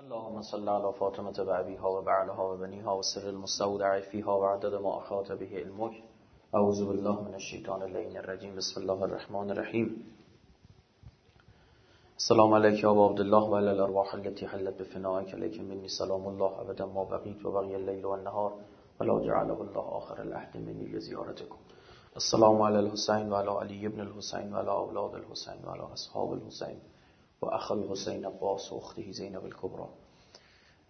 اللهم صل على فاطمة وأبيها وبعلها وبنيها وسر المستودع فيها وعدد ما أحاط به علمك أعوذ بالله من الشيطان اللعين الرجيم بسم الله الرحمن الرحيم السلام عليك يا أبا عبد الله وعلى الأرواح التي حلت بفنائك عليك مني سلام الله أبدا ما بقيت وبقي الليل والنهار ولا جعله الله آخر العهد مني لزيارتكم السلام على الحسين وعلى علي بن الحسين وعلى أولاد الحسين وعلى أصحاب الحسين و اخ حسین عباس و اخته زینب الکبرا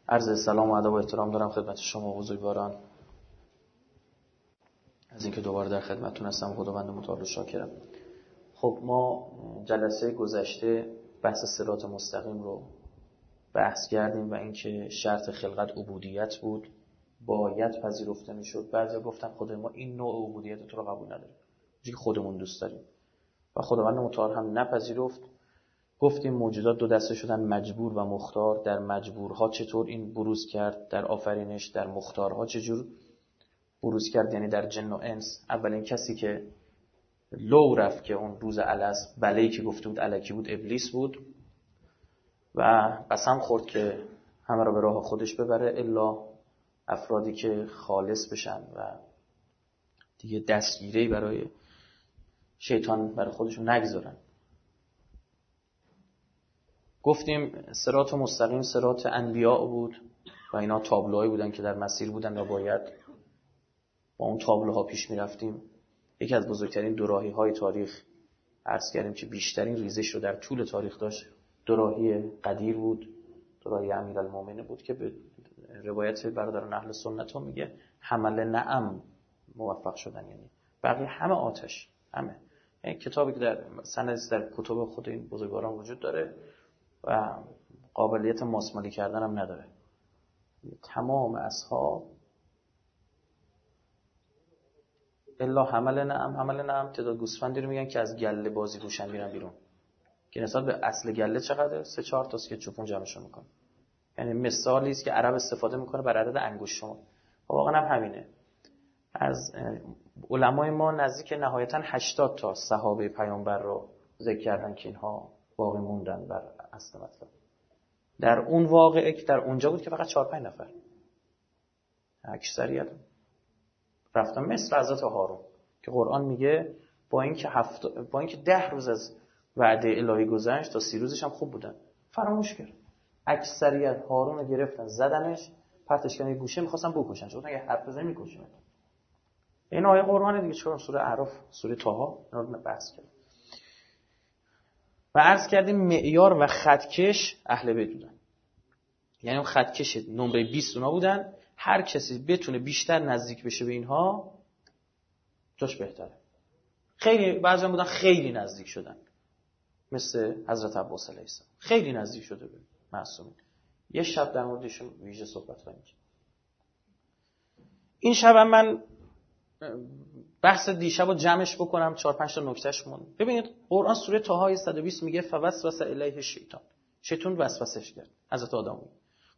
عرض سلام و ادب و احترام دارم خدمت شما بزرگواران. از اینکه دوباره در خدمتتون هستم خداوند متعال شاکرم. خب ما جلسه گذشته بحث صراط مستقیم رو بحث کردیم و اینکه شرط خلقت عبودیت بود. باید پذیرفته می‌شد. بعضی گفتن خود ما این نوع عبودیت رو قبول نداریم که خودمون دوست داریم. و خداوند متعال هم نپذیرفت. گفتیم موجودات دو دسته شدن مجبور و مختار. در مجبورها چطور این بروز کرد؟ در آفرینش در مختارها چجور بروز کرد؟ یعنی در جن و انس. اولین کسی که لو رفت که اون روز علس بله که گفته بود علکی بود ابلیس بود. و قسم خورد که همه را به راه خودش ببره الا افرادی که خالص بشن و دیگه دستگیری برای شیطان برای خودشون نگذارن. گفتیم سرات مستقیم سرات انبیاء بود و اینا تابلوهایی بودن که در مسیر بودن و باید با اون تابلوها پیش می‌رفتیم. یکی از بزرگترین دوراهی های تاریخ عرض کردیم که بیشترین ریزش رو در طول تاریخ داشت دوراهی قدیر بود دوراهی امیر المومنه بود که به روایت برادران اهل سنت ها میگه حمل نعم موفق شدن. یعنی بقیه همه آتش همه. یعنی کتابی که در سند در کتب خود این بزرگواران وجود داره. و قابلیت ماسمالی کردن هم نداره. تمام اصحاب الا حمل نعم حمل نعم تعداد گوسفندی رو میگن که از گله بازی گوشن میرن بیرون. که نسبت به اصل گله چقدر سه چهار تاست که چوپون جمعشون می‌کنه. یعنی مثالی است که عرب استفاده می‌کنه بر عدد انگشت شما. و واقعا هم همینه. از علمای ما نزدیک نهایتا 80 تا صحابه پیامبر رو ذکر کردن که اینها باقی موندن بر اصل مطلب. در اون واقعه که در اونجا بود که فقط 4 5 نفر. اکثریت رفتن مثل حضرت هارون که قرآن میگه با اینکه هفت با اینکه ده روز از وعده الهی گذشت تا سی روزش هم خوب بودن. فراموش کرد. اکثریت هارون رو گرفتن زدنش پرتش کردن گوشه می‌خواستن بکشن. چون اگه حرف بزنی می‌کشن این آیه قرآن دیگه. چرا سوره اعراف سوره طه. بحث کرد و عرض کردیم معیار و خطکش اهل بیت بودن. یعنی اون خطکش نمره 20 اونا بودن. هر کسی بتونه بیشتر نزدیک بشه به اینها جاش بهتره. خیلی بعضی بودن خیلی نزدیک شدن. مثل حضرت عباس علیه السلام. خیلی نزدیک شده به معصومین. یه شب در موردشون ویژه صحبت کنیم این شب من بحث دیشب رو جمعش بکنم چهار پنج تا نکتهش مون. ببینید قرآن سوره طه 120 میگه فوسوس الیه شیطان شیطان وسوسش کرد حضرت آدم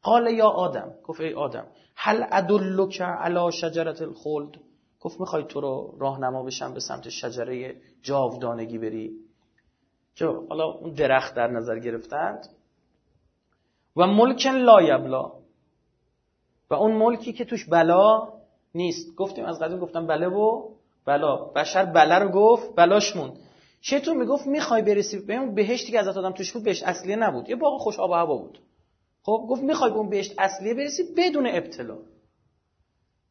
قال یا آدم گفت ای آدم هل ادلک علی شجره الخلد? گفت می‌خوای تو رو راهنما بشم به سمت شجره جاودانگی بری. جو حالا اون درخت در نظر گرفتند. و ملکن لا یبلا. و اون ملکی که توش بلا نیست. گفتیم از قدیم گفتم بله و بلا. بشر بله رو گفت بلاش موند. شیطون می‌گفت می‌خوای برسی؟ به اون بهشتی که ازت آدم توش بود بهشت اصلیه نبود. یه باغ خوش آب و هوا بود. خب گفت می‌خوای به اون بهشت اصلیه برسی؟ بدون ابتلا.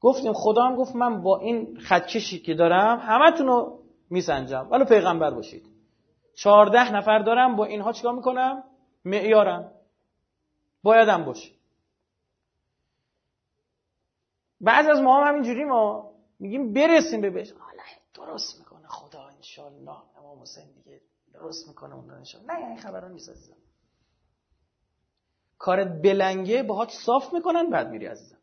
گفتیم خدا هم گفت من با این خدکشی که دارم همتون رو میسنجم. ولو پیغمبر باشید. چهارده نفر دارم با اینها چیکار می‌کنم؟ معیارم. بایدم باشه. بعض از ما هم همینجوری ما میگیم برسیم به بهش. حالا درست می‌کنه خدا انشالله. امام حسین دیگه درست می‌کنه اون انشالله. نه این خبران نیست کارت بلنگه باهات صاف می‌کنن بعد میری عزیزم.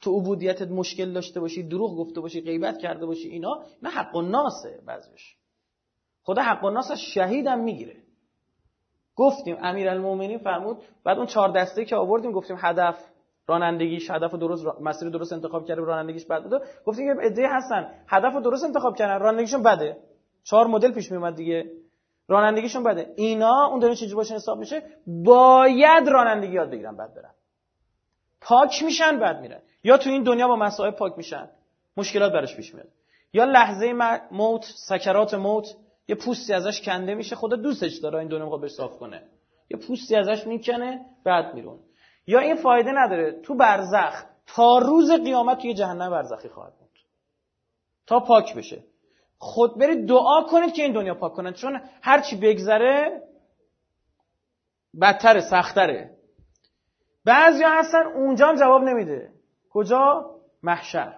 تو عبودیتت مشکل داشته باشی دروغ گفته باشی غیبت کرده باشی اینا نه حق و ناسه بعضیش. خدا حق و شهیدم می‌گیره. گفتیم امیرالمومنین فرمود بعد اون چهار دسته که آوردیم گفتیم هدف رانندگیش هدف درست مسیر درست انتخاب کرده رانندگیش بد بوده. گفتیم یه عده هستن هدف درست انتخاب کردن رانندگیشون بده. چهار مدل پیش می اومد دیگه. رانندگیشون بده. اینا اون داره چجوری باشه حساب میشه؟ باید رانندگی یاد بگیرن بعد برن پاک میشن بعد میرن. یا تو این دنیا با مسائل پاک میشن مشکلات براش پیش میاد. یا لحظه موت سکرات موت یه پوستی ازش کنده میشه خدا دوستش داره این دنیا بهش صاف کنه. یه پوستی ازش می‌کنه بعد میرون. یا این فایده نداره. تو برزخ تا روز قیامت توی جهنم برزخی خواهد بود. تا پاک بشه. خود برید دعا کنید که این دنیا پاک کنند چون هرچی بگذره بدتره سختره. بعضی ها هستن اونجا هم جواب نمیده. کجا؟ محشر.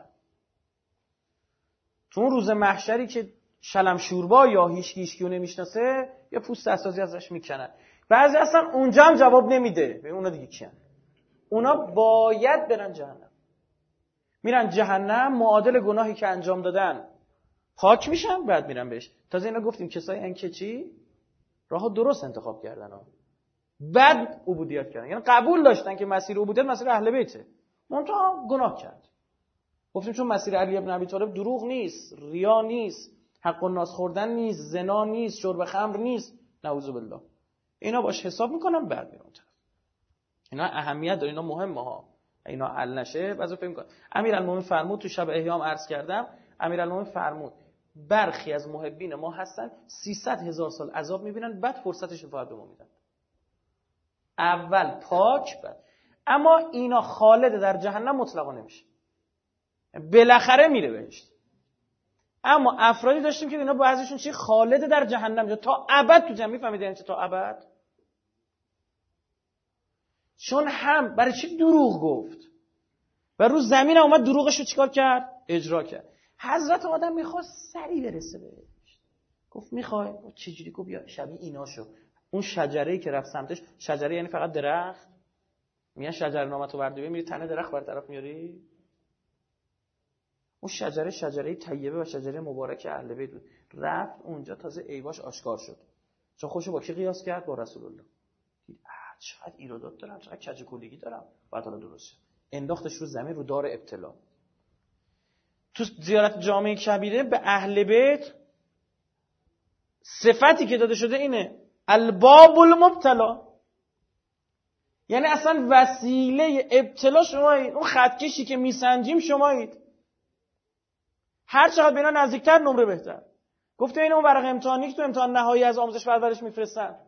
تو اون روز محشری که شلم شوربا یا هیچ هیچکیو نمی‌شناسه یا پوست اساسی ازش می‌کنن. بعضی هستن اونجا هم جواب نمیده. به اونا دیگه کیان؟ اونا باید برن جهنم. میرن جهنم معادل گناهی که انجام دادن. پاک میشن بعد میرن بهش. تازه اینا گفتیم کسای ان که چی؟ راه درست انتخاب کردن ها. بعد عبودیت کردن. یعنی قبول داشتن که مسیر عبودیت مسیر اهل بیته. منتها گناه کرد. گفتیم چون مسیر علی ابن ابی طالب دروغ نیست ریا نیست حق و ناس خوردن نیست زنا نیست شرب خمر نیست. نعوذ بالله. اینا باش حساب می‌کنن بعد طرف اینا اهمیت داره اینا مهمه ها. اینا حل نشه بعضی فکر می‌کنن. امیرالمومنین فرمود تو شب احیام عرض کردم امیرالمومنین فرمود برخی از محبین ما هستن 300 هزار سال عذاب می‌بینن بعد فرصت شفاعت به ما میدن. اول پاک بعد. اما اینا خالد در جهنم مطلقا نمیشه. بالاخره میره بهشت اما افرادی داشتیم که اینا بعضیشون چی؟ خالد در جهنم. تا ابد تو جمع می‌فهمید یعنی تا ابد؟ چون هم برای چی دروغ گفت؟ و رو زمین اومد دروغش رو چیکار کرد؟ اجرا کرد. حضرت آدم می‌خواست سری برسه بهش. گفت می‌خوای؟ چجوری گفت بیا شبیه ایناشو اون شجره که رفت سمتش شجره یعنی فقط درخت؟ میان شجره نامتو بردی میری تنه درخت بر طرف میاری؟ اون شجره شجره طیبه و شجره مبارک اهل بیت بود. رفت اونجا تازه ایواش آشکار شد. چون خوشو با کی قیاس کرد؟ با رسول الله. چقدر ایرادات دارم چقدر کج کلگی دارم بعد حالا درست انداختش رو زمین رو دار ابتلا. تو زیارت جامعه کبیره به اهل بیت صفتی که داده شده اینه. الباب المبتلا یعنی اصلا وسیله ابتلا شمایید. اون خطکشی که میسنجیم شمایید. هر چقدر به اینا نزدیکتر نمره بهتر. گفته این اون ورق امتحانی که تو امتحان نهایی از آموزش پرورش میفرستن.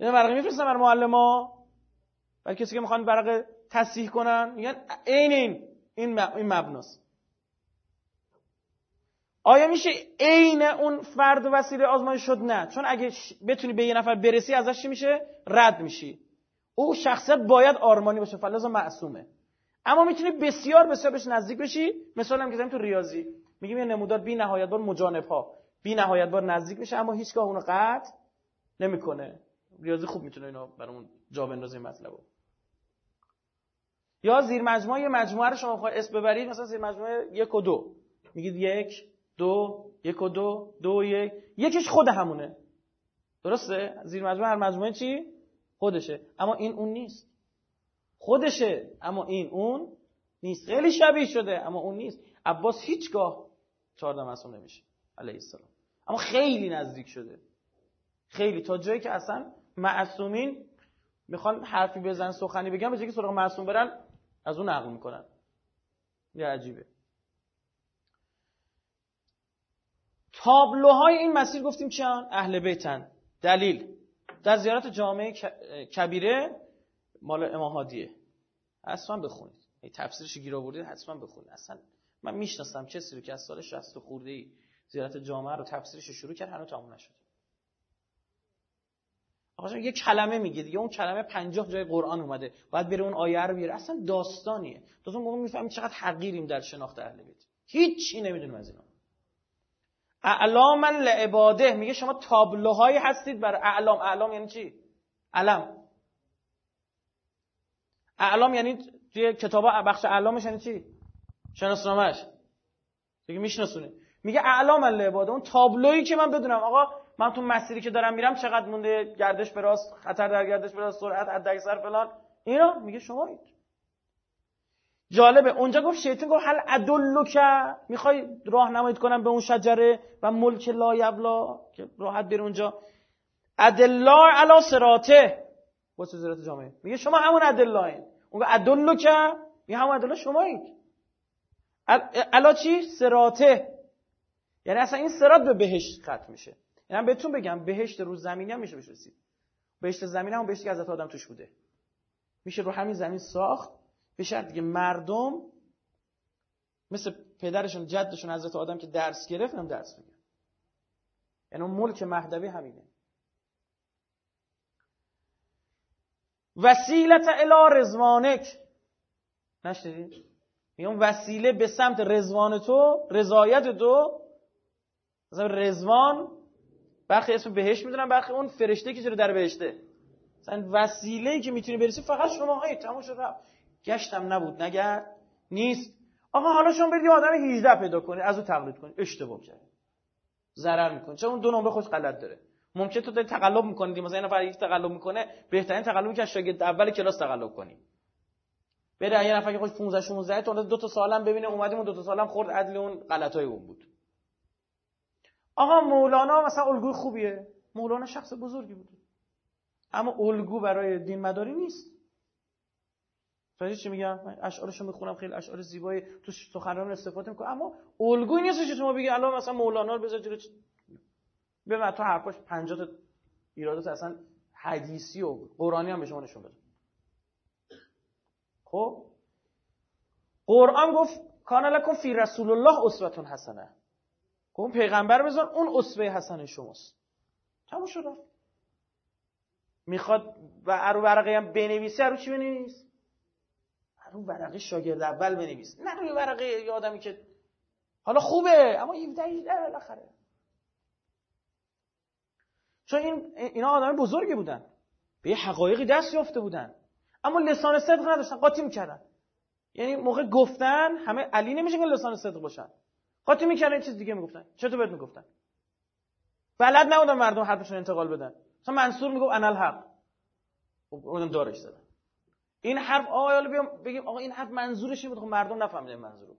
اینا ورقه میفرستن برای معلما برای کسی که می‌خوان ورقه تصحیح کنن؟ میگن این این این این مبناست. آیا میشه عین اون فرد وسیله آزمایش شد؟ نه. چون اگه بتونی به یه نفر برسی ازش چی میشه؟ رد میشی. او شخصیت باید آرمانی باشه فلازا معصومه. اما می‌تونی بسیار بسیار بهش نزدیک بشی. مثال هم که تو ریاضی. میگیم یه نمودار بی نهایت بار مجانب ها بی نهایت بار نزدیک میشه اما هیچگاه اونو قطع نمی‌کنه. ریاضی خوب می‌تونه اینو برامون جا بندازه مطلبو یا زیر مجموعه یه مجموعه رو شما بخواید اسم ببرید مثلا زیر مجموعه یک و دو. میگید یک دو یک و دو دو یک. یکیش خود همونه. درسته؟ زیر مجموعه هر مجموعه چی؟ خودشه. اما این اون نیست. خودشه اما این اون نیست. خیلی شبیه شده اما اون نیست. عباس هیچگاه چهارده معصوم نمیشه. علیه السلام. اما خیلی نزدیک شده. خیلی. تا جایی که اصلا معصومین می‌خوان حرفی بزن سخنی بگن به که سراغ معصوم برن از اون نقل می‌کنن. یه عجیبه. تابلوهای این مسیر گفتیم چیان؟ اهل بیتن. دلیل در زیارت جامعه کبیره مال امام هادیه. اصلا بخونید. تفسیرش گیر آوردید حتما بخونید. اصلا من می‌شناسم کسی رو که از سال 60 خورده ای زیارت جامعه رو تفسیرش شروع کرد هنوز تموم نشد آقا یه کلمه میگه دیگه. اون کلمه 50 جای قرآن اومده. باید بره اون آیه رو بیاره. اصلا داستانیه. اون موقع می‌فهمی چقدر حقیریم در شناخت اهل بیت. هیچی نمی‌دونیم از اینا. اعلاما لعباده. میگه شما تابلوهایی هستید بر اعلام. اعلام یعنی چی؟ علم. اعلام یعنی توی کتاب بخش اعلامش یعنی چی؟ شناسنامهش دیگه میشناسونه. میگه اعلام لعباده. اون تابلویی که من بدونم. آقا من تو مسیری که دارم میرم چقدر مونده گردش به راست خطر در گردش به راست سرعت حد اکثر فلان. اینا میگه شما جالبه. اونجا گفت شیطان گفت هل ادلک می‌خوای راهنمایی کنم به اون شجره و ملک لا یبلا که راحت بر اونجا. ادلا علا سراته با صورت جامعه. میگه شما همون ادلاین اون ادلو که میگه همون ادلا شمایید. علا چی؟ سراته یعنی اصلا این سرات به بهشت ختم میشه. یعنی بهتون بگم بهشت رو زمینی هم میشه بشه رسید بهشت زمینی هم بهشتی که از آدم توش بوده. میشه رو همین زمین ساخت. به شرط دیگه مردم مثل پدرشون جدشون حضرت آدم که درس گرفت هم درس بگن یعنی ملک مهدوی همینه. وسیلت الی رزوانک نشدید میگم وسیله به سمت رزوان تو رضایت تو. رزوان برخی اسم بهش می‌دونن برخی اون فرشته که جلو در بهشته. مثلا وسیله که می‌تونی برسی فقط شما های تمام شد گشتم نبود نگرد نیست. آقا حالا شما برید آدم 18 پیدا کنید از او تقلید کنید اشتباه کرد ضرر می‌کنه چون اون دو نمره خوش غلط داره. ممکن تو داری تقلب می‌کنی مثلا این نفر یک تقلب می‌کنه بهترین تقلبی که شاگرد اول کلاس تقلب کنی. بره یه نفر که خوش 15 16 تا دو تا سالم ببینه اومدیم اون دو تا سالم خورد عدل اون غلطای اون بود. آقا مولانا مثلا الگوی خوبیه. مولانا شخص بزرگی بود. اما الگو برای دین مداری نیست. فهمیدی چی میگم؟ اشعارشو می‌خونم خیلی اشعار زیبایی تو سخنران استفاده می‌کنه اما الگوی نیست که شما بگی الان مثلا مولانا رو بذار جلو به تو حرفاش 50 تا ایرادات اصلا حدیثی و قرآنی هم به شما نشون بده. خب؟ قرآن گفت کان لکم فی رسول الله اسوه حسنه خب پیغمبر بذار اون اسوه حسن شماست. تموم شد می‌خواد و ارو ورقه هم بنویسه ارو چی بنویس؟ ارو ورقه شاگرد اول بنویس. نه روی ورقه یه آدمی که حالا خوبه اما 17 18 بالاخره. چون این اینا آدم بزرگی بودن. به یه حقایقی دست یافته بودن. اما لسان صدق نداشتن قاطی می‌کردن. یعنی موقع گفتن همه علی نمیشه که لسان صدق باشن. قاطی می‌کردن چیز دیگه می‌گفتن. چطور بهت می‌گفتن؟ بلد نبودن مردم حرفشون انتقال بدن. مثلا منصور می‌گفت انا الحق. خب اونم دارش زدن. این حرف آقا حالا بیام بگیم آقا این حرف منظورش بود. خب مردم نفهمیدن منظورو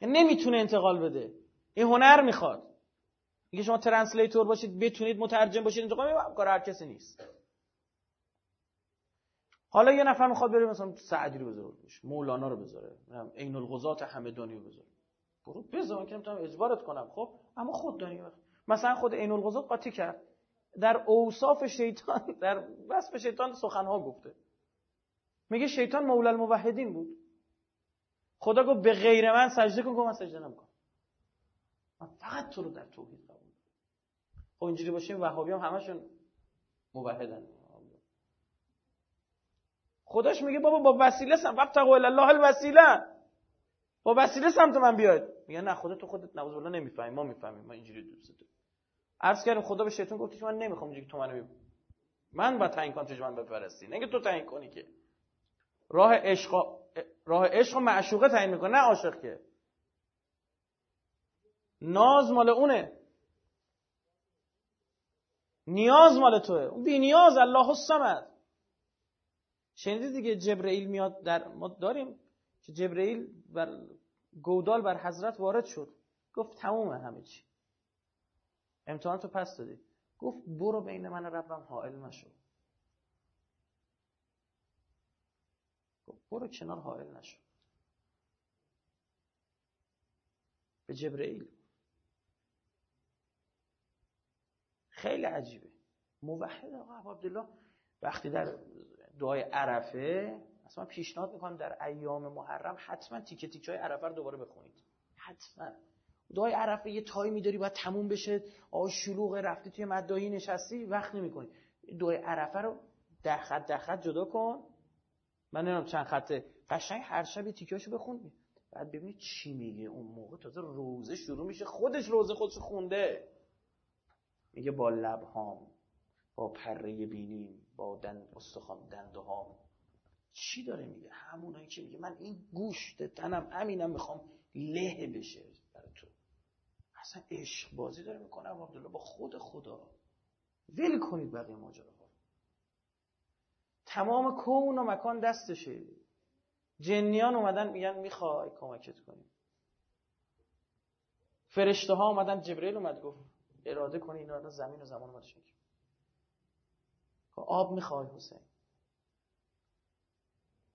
یعنی نمی‌تونه انتقال بده. این هنر می‌خواد. میگه شما ترنسلیتور باشید بتونید مترجم باشید. انتقال کار هر کسی نیست. حالا یه نفر می‌خواد بره مثلا سعدی رو بذاره مولانا رو بذاره. عین الغزات همدانی رو بذاره. برو بذار که نمی‌تونم اجبارت کنم خب؟ اما خود دانی مثلا خود عین الغزات قاطی کرد. در اوصاف شیطان در وصف شیطان سخنها گفته. میگه شیطان مولا الموحدین بود. خدا گفت به غیر من سجده کن که من سجده نمی‌کنم. من فقط تو رو در توحید قبول خب اینجوری باشیم وهابی هم همشون موحدن. خداش میگه بابا با وسیله سم. فقط الله الوسیله. با وسیله سمت من بیاید. میگه نه خودت تو خودت نوز بالله نمی‌فهمی ما می‌فهمیم ما اینجوری دوست داریم. عرض کردیم خدا به شیطان گفت که من نمی‌خوام اینجوری تو منو من با تعیین کنم من بپرستی نه تو تعیین کنی که. راه عشق راه عشق و معشوقه تعیین می‌کنه نه عاشق که. ناز مال اونه. نیاز مال توه. اون بی نیاز الله الصمد. شنیدید دیگه جبرئیل میاد در ما داریم که جبرئیل بر گودال بر حضرت وارد شد. گفت تمومه همه چی. امتحان تو پس دادی. گفت برو بین من ربم حائل نشو. برو کنار حائل نشو. به جبرئیل. خیلی عجیبه. موحد آقا عبدالله وقتی در دعای عرفه اصلا پیشنهاد می‌کنم در ایام محرم حتما تیکه تیکه های عرفه رو دوباره بخونید. حتما. دعای عرفه یه تایمی داری باید تموم بشه. آ شلوغ رفتی توی مدایی نشستی وقت نمی‌کنی. دعای عرفه رو ده خط ده خط جدا کن. من نمی‌دونم چند خطه قشنگ هر شب یه تیکهاشو بخون. بعد ببینید چی میگه. اون موقع تازه روزه شروع میشه. خودش روزه خودش خونده. میگه با لبهام با پره بینیم با دن استخوان دنده ها چی داره میگه؟ همونایی که میگه. من این گوشت تنم همینم می‌خوام له بشه برای تو. اصلا عشق بازی داره می‌کنه عبدالله. با خود خدا. ول کنید بقیه ماجرا تمام کون و مکان دستشه. جنیان اومدن میگن می‌خوای کمکت کنیم فرشته ها اومدن جبرئیل اومد گفت اراده کنی اینا زمین و زمان اومد آب می‌خوای حسین.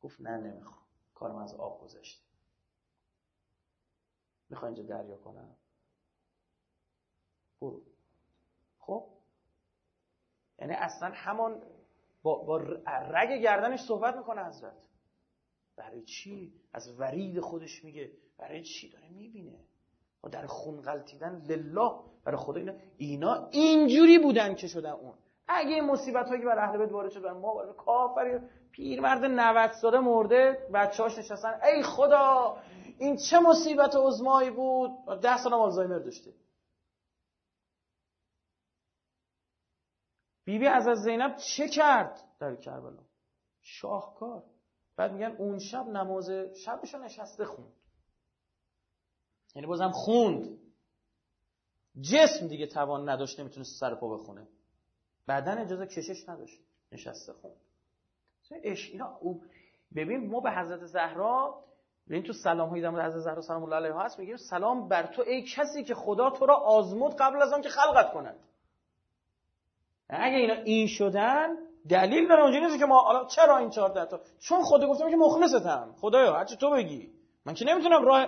گفت نه نمی‌خوام. کارم از آب گذشته. می‌خوای اینجا دریا کنم؟ برو. خب؟ یعنی اصلا همان با, با رگ گردنش صحبت می‌کنه حضرت. برای چی؟ از ورید خودش میگه. برای چی داره می‌بینه؟ و در خون غلطیدن لله. برای خدا اینا اینا اینجوری بودن که شدن اون. اگه این مصیبت هایی بر اهل بیت وارد شدن ما برای کافر پیرمرد 90 ساله مرده بچه‌هاش نشستن. ای خدا این چه مصیبت عظمایی بود. ده سال آلزایمر داشته. بیبی از از زینب چه کرد؟ در کربلا. شاهکار. بعد میگن اون شب نماز شبشو نشسته خوند. یعنی بازم خوند. جسم دیگه توان نداشت نمی‌تونست سر پا بخونه. بعدن اجازه کشش نداشت. نشسته خوند. اش اینا ببین ما به حضرت زهرا ببین تو سلام های در حضرت زهرا سلام الله علیها هست میگیم سلام بر تو ای کسی که خدا تو را آزمود قبل از آن که خلقت کند. اگه اینا این شدن دلیل داره اونجا نیست که ما حالا چرا این 14 تا چون خدا گفتم که مخلصتم خدایا هرچی تو بگی. من که نمی‌تونم راه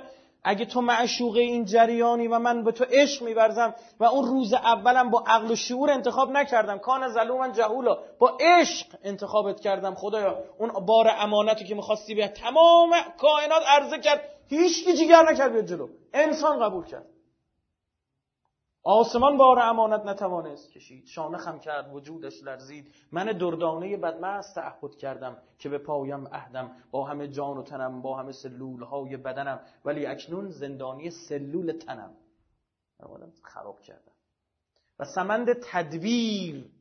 اگه تو معشوق این جریانی و من به تو عشق میورزم و اون روز اولم با عقل و شعور انتخاب نکردم. کان ظلوما جهولا. با عشق انتخابت کردم خدایا. اون بار امانتی که می‌خواستی به تمام کائنات عرضه کرد هیچ کی جیگر نکرد بیاد جلو. انسان قبول کرد. آسمان بار امانت نتوانست کشید. شانه خم کرد وجودش لرزید. من دردانه بدمست تعهد کردم که به پایم عهدم. با همه جان و تنم با همه سلول های بدنم. ولی اکنون زندانی سلول تنم. خراب کردم. و سمند تدویر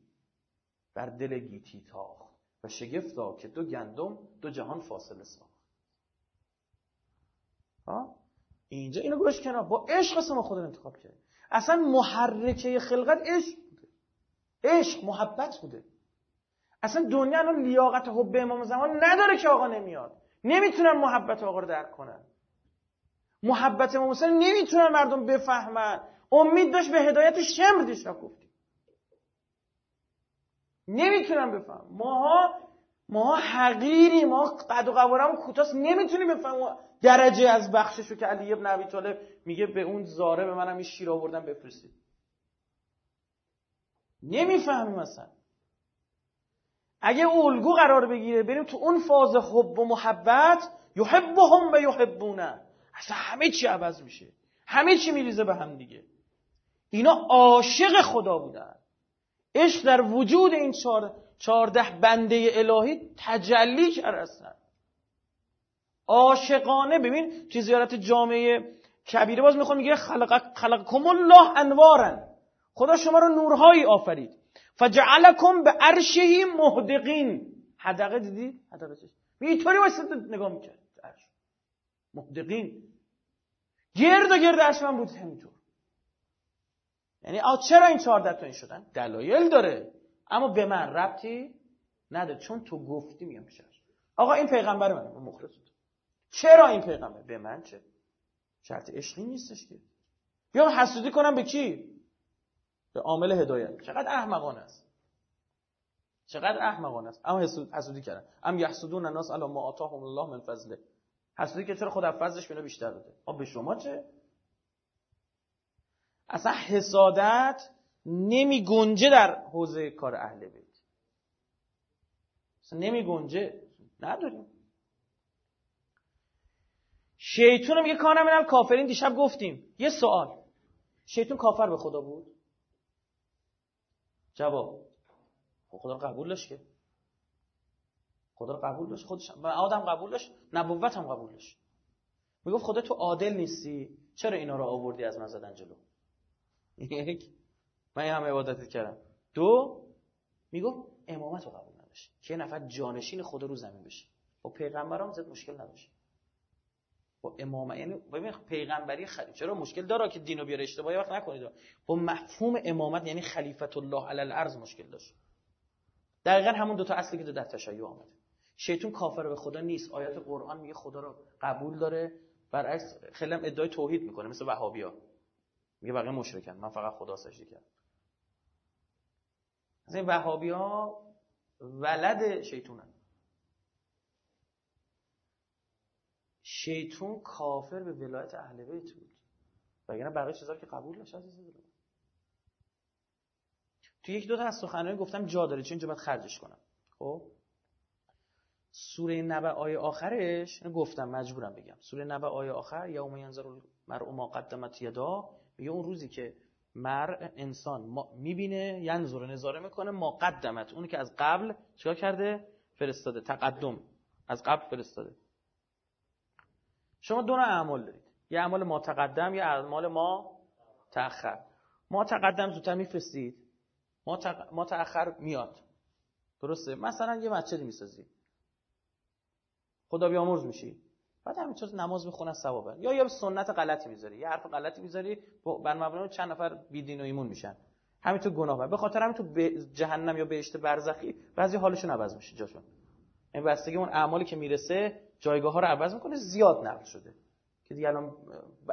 بر دل گیتی تاخ و شگفتا که دو گندم دو جهان فاصله ساخت. اینجا اینو گوش کنار با عشق ما خود انتخاب کرد اصلا محرکه خلقت عشق بوده. عشق محبت بوده. اصلا دنیا الان لیاقت حب امام زمان نداره که آقا نمیاد. نمی‌تونن محبت آقا رو درک کنن. محبت امام حسین نمی‌تونن مردم بفهمن. امید داشت به هدایت شمر دیشب گفتیم. نمی‌تونن بفهم ماها ما حقیری ما قد و قوارمون کوتاست. نمی‌تونیم بفهمیم درجه از بخششو که علی ابن ابی طالب میگه به اون زاره به منم این شیر آوردن بفرستید. نمی‌فهمیم مثلا. اگه الگو قرار بگیره بریم تو اون فاز حب و محبت یحبهم و یحبونه. اصلا همه چی عوض میشه. همه چی میریزه به هم دیگه. اینا عاشق خدا بودن. عشق در وجود این چهار چهارده بنده الهی تجلی کرد اصلا. عاشقانه ببین توی زیارت جامعه کبیره باز می‌خوام میگه خلق خلقکم الله انوارن خدا شما رو نورهایی آفرید. فجعلکم به عرشه مهدقین. حدقه دیدی؟ حدقه چیز اینطوری واسه نگاه می‌کرد. عرش. مهدقین. گرد و گرد عرش من بود همینطور. یعنی چرا این چهارده تا این شدن؟ دلایل داره. اما به من ربطی نداره چون تو گفتی میگم آقا این پیغمبر من مخلص. چرا این پیغمبر؟ به من چه؟ شرط عشقی نیستش که. بیام حسودی کنم به کی؟ به عامل هدایت. چقدر احمقانه است. چقدر احمقانه است. اما حسودی کردن. ام یحسدون الناس علی ما آتاهم الله من فضله. حسودی که چرا خدا فضلش بنا بیشتر داده آ به شما چه؟ اصلا حسادت نمی گنجه در حوزه کار اهل بیت. نمی گنجه. نداریم. شیطون میگه کانم منم کافرین دیشب گفتیم. یه سوال. شیطون کافر به خدا بود؟ جواب. خب خدا قبول داشت که. خدا رو قبول داشت. خودش آدم قبول داشت. نبوت هم قبول داشت. می‌گفت خدا تو عادل نیستی. چرا اینا رو آوردی از من زدن جلو؟ یک من هم عبادت کردم. دو می‌گفت امامت رو قبول نداشت. که یه نفر جانشین خدا رو زمین بشه. با پیغمبران زد مشکل نداشت. با امام یعنی ببین پیغمبری خلیفه چرا مشکل داره که دینو بیاره؟ اشتباهی وقت نکنید. با مفهوم امامت یعنی خلیفت الله علی الارض مشکل داشت. دقیقا همون دو تا اصلی که در تشیع آمده. شیطون کافر به خدا نیست. آیات قرآن میگه خدا رو قبول داره. برعکس خیلی هم ادعای توحید می‌کنه مثل وهابیا میگه بقیه مشرکن. من فقط خدا سجده کردم. از این وهابیا ولد شیطونن. شیطون کافر به ولایت اهل بیت بود. وگرنه بقیه چیزا که قبول داشت تو یک دو تا از سخنرانی گفتم جا داره چون اینجا باید خرجش کنم. خب؟ سوره نبع آیه آخرش گفتم مجبورم بگم. سوره نبع آیه آخر یوم ینظر المرء ما قدمت یدا میگه اون روزی که مر انسان. می‌بینه ینظر نظاره می‌کنه ما قدمت اونی که از قبل چیکار کرده؟ فرستاده. تقدم. از قبل فرستاده. شما دو نوع اعمال دارید. یه اعمال ما تقدم یه اعمال ما تأخر ما تقدم زودتر میفرستید. ما, تق... ما تأخر میاد. درسته؟ مثلا یه مسجدی می‌سازی خدا بیامرز میشی. بعد همینطور نماز می‌خونن ثوابه؟ یا یه سنت غلطی می‌ذاری یه حرف غلطی می‌ذاری بر مبنای چند نفر بیدین و ایمون میشن. همینطور گناه. به خاطر همینطور به جهنم یا بهشت برزخی بعضی حالشون عوض میشه جاشون. این بستگی اون اعمالی که می‌رسه جایگاه ها رو عوض می‌کنه زیاد نقل شده. که دیگه الان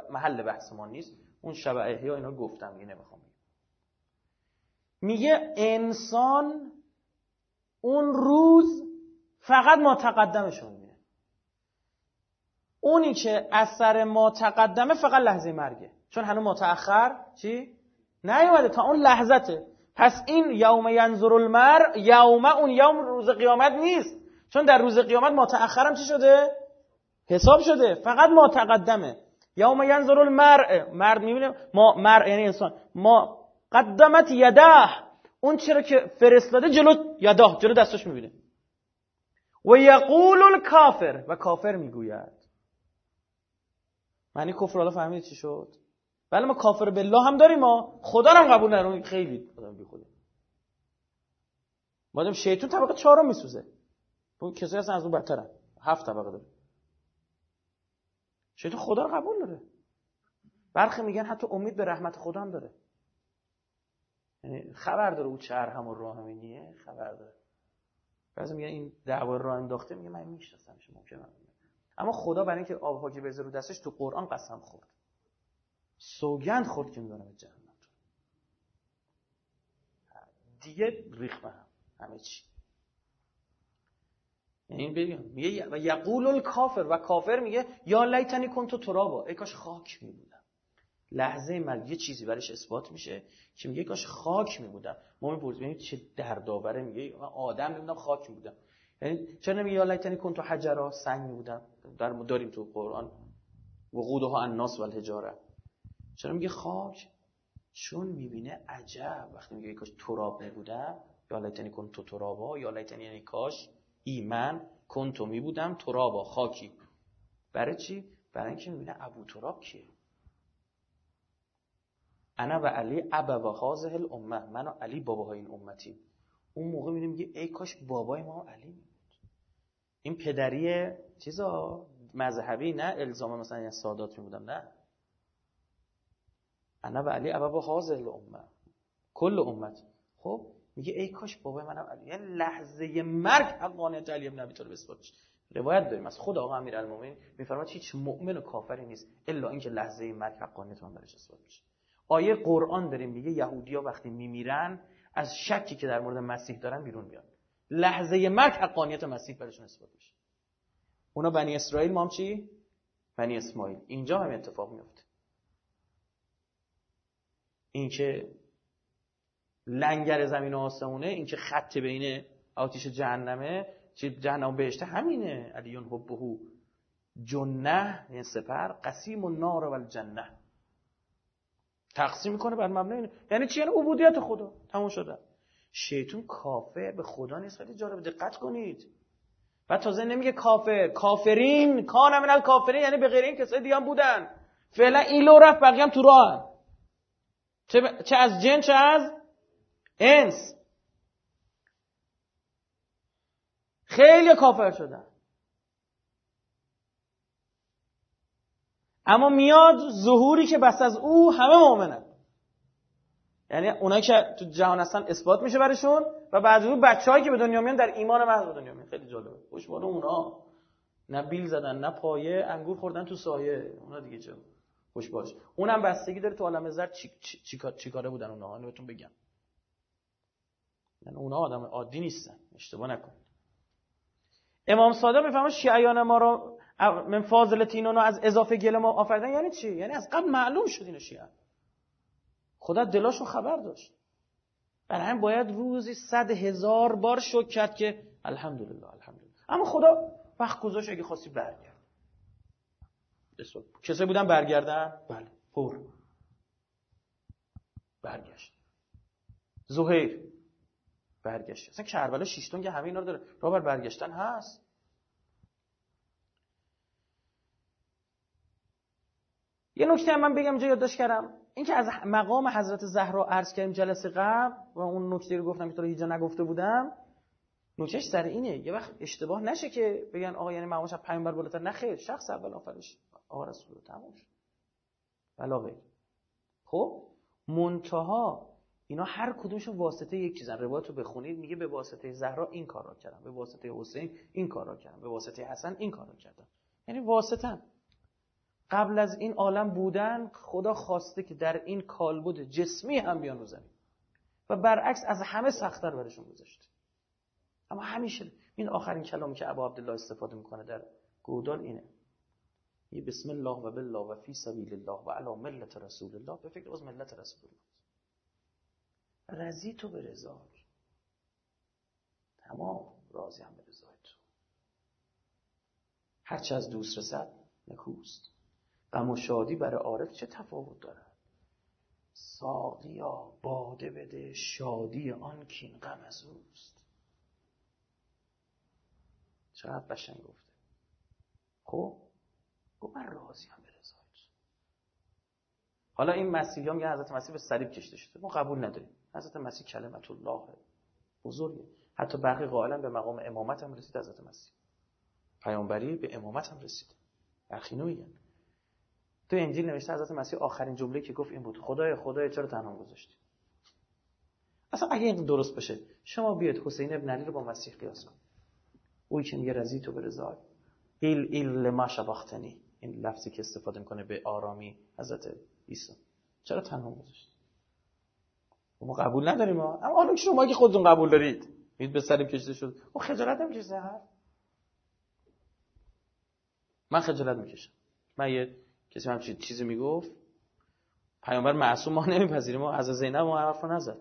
محل بحث ما نیست. اون شب احیا اینا گفتم دیگه نمی‌خوام میگه انسان اون روز فقط ما تقدمشون اونی که اثر ما تقدمه فقط لحظه مرگه. چون هنوز متأخر چی؟ نیومده. تا اون لحظته. پس این یوم ینظر المر یوم اون یوم روز قیامت نیست. چون در روز قیامت ما تأخرم چی شده؟ حساب شده. فقط ما تقدمه. یوم ینظر المرء. مرد می‌بینه؟ ما مرء یعنی انسان. ما قدمت یده اون چرا که فرستاده جلو یده جلو دستش می‌بینه. و یقول الکافر. و کافر می‌گوید. معنی کفر حالا فهمید چی شد؟ بله ما کافر بالله هم داریم ما. خدا هم قبول نداریم خیلی آدم بی خدا مادم شیطان طبقه چهارم میسوزه. اون کسایی هستن از اون بدترن. هفت طبقه داره شیطان خدا رو قبول داره. برخی میگن حتی امید به رحمت خدا هم داره. یعنی خبر داره او چه هم و راه همینیه خبر داره. بعضی میگن این دعوا راه انداخته میگه من میشناسمش ممکنه اما خدا برای اینکه آب پاکی بریزه رو دستش تو قرآن قسم خورد. سوگند خورد که به جهنم دیگه ریخ به هم. همه چی. یعنی بگم میگه و یقول الکافر. و کافر میگه یا لیتنی کنتو ترابا. ای کاش خاک میبودم. لحظه مرگ یه چیزی برش اثبات میشه که میگه کاش خاک میبودم. ما می‌پرسیم یعنی چه دردآوره میگه؟ من آدم نمی‌دونم خاک میبودم. یعنی چرا نمیگه یا لیتنی کنتو حجرا؟ سنگ میبودم در داریم تو قرآن. وقودها الناس والحجاره. چرا میگه خاک؟ چون می‌بینه عجب. وقتی میگه کاش تراب میبودم یا لیتنی کنتو ترابا یا لیتنی یعنی کاش ایمن کنتو می بودم ترابا خاکی. برای چی؟ برای اینکه می‌بینه ابو تراب کیه؟ انا و علی ابا هازه الامه. من و علی باباهای این امتی اون موقع می‌بینه میگه ای کاش بابای ما علی این پدری چیزا؟ مذهبی نه الزام مثلا یه سادات میبودم نه. انا و علی ابا هازه الامه. کل امت. خب میگه ای کاش بابای منم علی. یعنی لحظه مرگ حقانیت علی ابن ابی طالب اثبات روایت داریم. از خود آقا امیرالمومنین میفرماد هیچ مؤمن و کافری نیست الا اینکه لحظه مرگ حقانیت اون برش اثبات میشه آیه قرآن داریم میگه یهودیا وقتی میمیرن از شکی که در مورد مسیح دارن بیرون میاد لحظه مرگ حقانیت مسیح برشون اثبات میشه اونا بنی اسرائیل ما هم چی؟ بنی اسماعیل. اینجا هم اتفاق میفته اینکه لنگر زمین و آسمونه این که خط بین آتیش جهنمه چه جهنم بهشته همینه. علیون حبهو جنه این سپر قسیم و نار و الجنه. تقسیم می‌کنه بر مبنای یعنی چی؟ یعنی عبودیت خدا. تموم شده. شیطون کافر به خدا نیست خیلی جالب دقت کنید. و تازه نمیگه کافر. کافرین کان من کافرین یعنی به غیر این کسای دیگه بودن. فعلا این لو رفت بقیه هم تو راه چه, چه از جن چه از انس. خیلی کافر شدن. اما میاد ظهوری که بس از او همه مؤمنن. یعنی اونایی که تو جهان هستن اثبات میشه برشون و بعد اون بچه‌هایی که به دنیا میان در ایمان محض به دنیا میان. خیلی جالبه. خوشبال اونا. نه بیل زدن نه پایه انگور خوردن تو سایه. اونا دیگه چه؟ خوش باش. اونم بستگی داره تو عالم زر چی, چی, کاره بودن اونا. بهتون بگم. یعنی اونا آدم عادی نیستن. اشتباه نکن امام صادق می‌فهمه شیعیان ما رو من فاضلتینونو از اضافه گل ما آفریدن. یعنی چی؟ یعنی از قبل معلوم شد اینو شیعه خدا دلاشون خبر داشت. برای همین باید روزی صد هزار بار شکر کرد که الحمدلله الحمدلله. اما خدا وقت گذاشت اگه خواستی برگرد. کسایی بودن برگردن؟ بله پر. برگشت. زهیر. برگشت. اصلا کربلا شیشتون که همه اینا رو داره. راه بر برگشتن هست. یه نکته من بگم جا یادداشت کردم. اینکه از مقام حضرت زهرا عرض کردیم جلسه قبل و اون نکته رو گفتم که تو هیچ نگفته بودم نکتهش سر اینه. یه وقت اشتباه نشه که بگن آقا یعنی مقامش از پیامبر بالاتر نه خیر. شخص اول آفرش. آقا رسول تموم شد. بلا خب منتها اینا هر کدومشون واسطه یک چیزن. روایت رو بخونید میگه به واسطه زهرا این کارا کردم به واسطه حسین این کارا کردم به واسطه حسن این کارا کردم یعنی واسطه قبل از این عالم بودن خدا خواسته که در این کالبد جسمی هم بیان رو زمین. و برعکس از همه سختتر برشون گذاشته اما همیشه این آخرین کلامی که ابا عبدالله استفاده می‌کنه در گودال اینه. یه بسم الله و بالله و فی سبیل الله و علی ملت رسول الله. به فکر از ملت رسول الله. رضی تو به رضا. تمام. راضی هم به رضای تو. هرچه از دوست رسد نکوست. غم و شادی برای عارف چه تفاوت دارد؟ ساقیا باده بده شادی آن کین غم از اوست. چقدر قشنگ گفته. خب گفت من راضیم به رضایت حالا این مسیحی هم حضرت مسیح به صلیب کشته شده. ما قبول نداریم. حضرت مسیح کلمت الله بزرگه. حتی برخی قائلا به مقام امامت هم رسید حضرت مسیح. پیامبری به امامت هم رسید. برخی میگن تو انجیل نوشته حضرت مسیح آخرین جمله که گفت این بود خدای خدای چرا تنها گذاشتی؟ اصلا اگه این درست باشه شما بیاید حسین ابن علی رو با مسیح قیاس کن. اوی که میگه رضی تو به رضای ایل ایل لما شباختنی این لفظی که استفاده می‌کنه به آرامی حضرت عیسی. چرا تنها گذاشت ما قبول نداریم ما اما حالا شما که خودتون قبول دارید. میید به سریم کشیده شد. او خجالت نمی‌کشه من خجالت می‌کشم. من یه کسی هم چیزی می‌گفت؟ پیامبر معصوم ما نمیپذیریم. ما از زینب ما حرف رو نزد.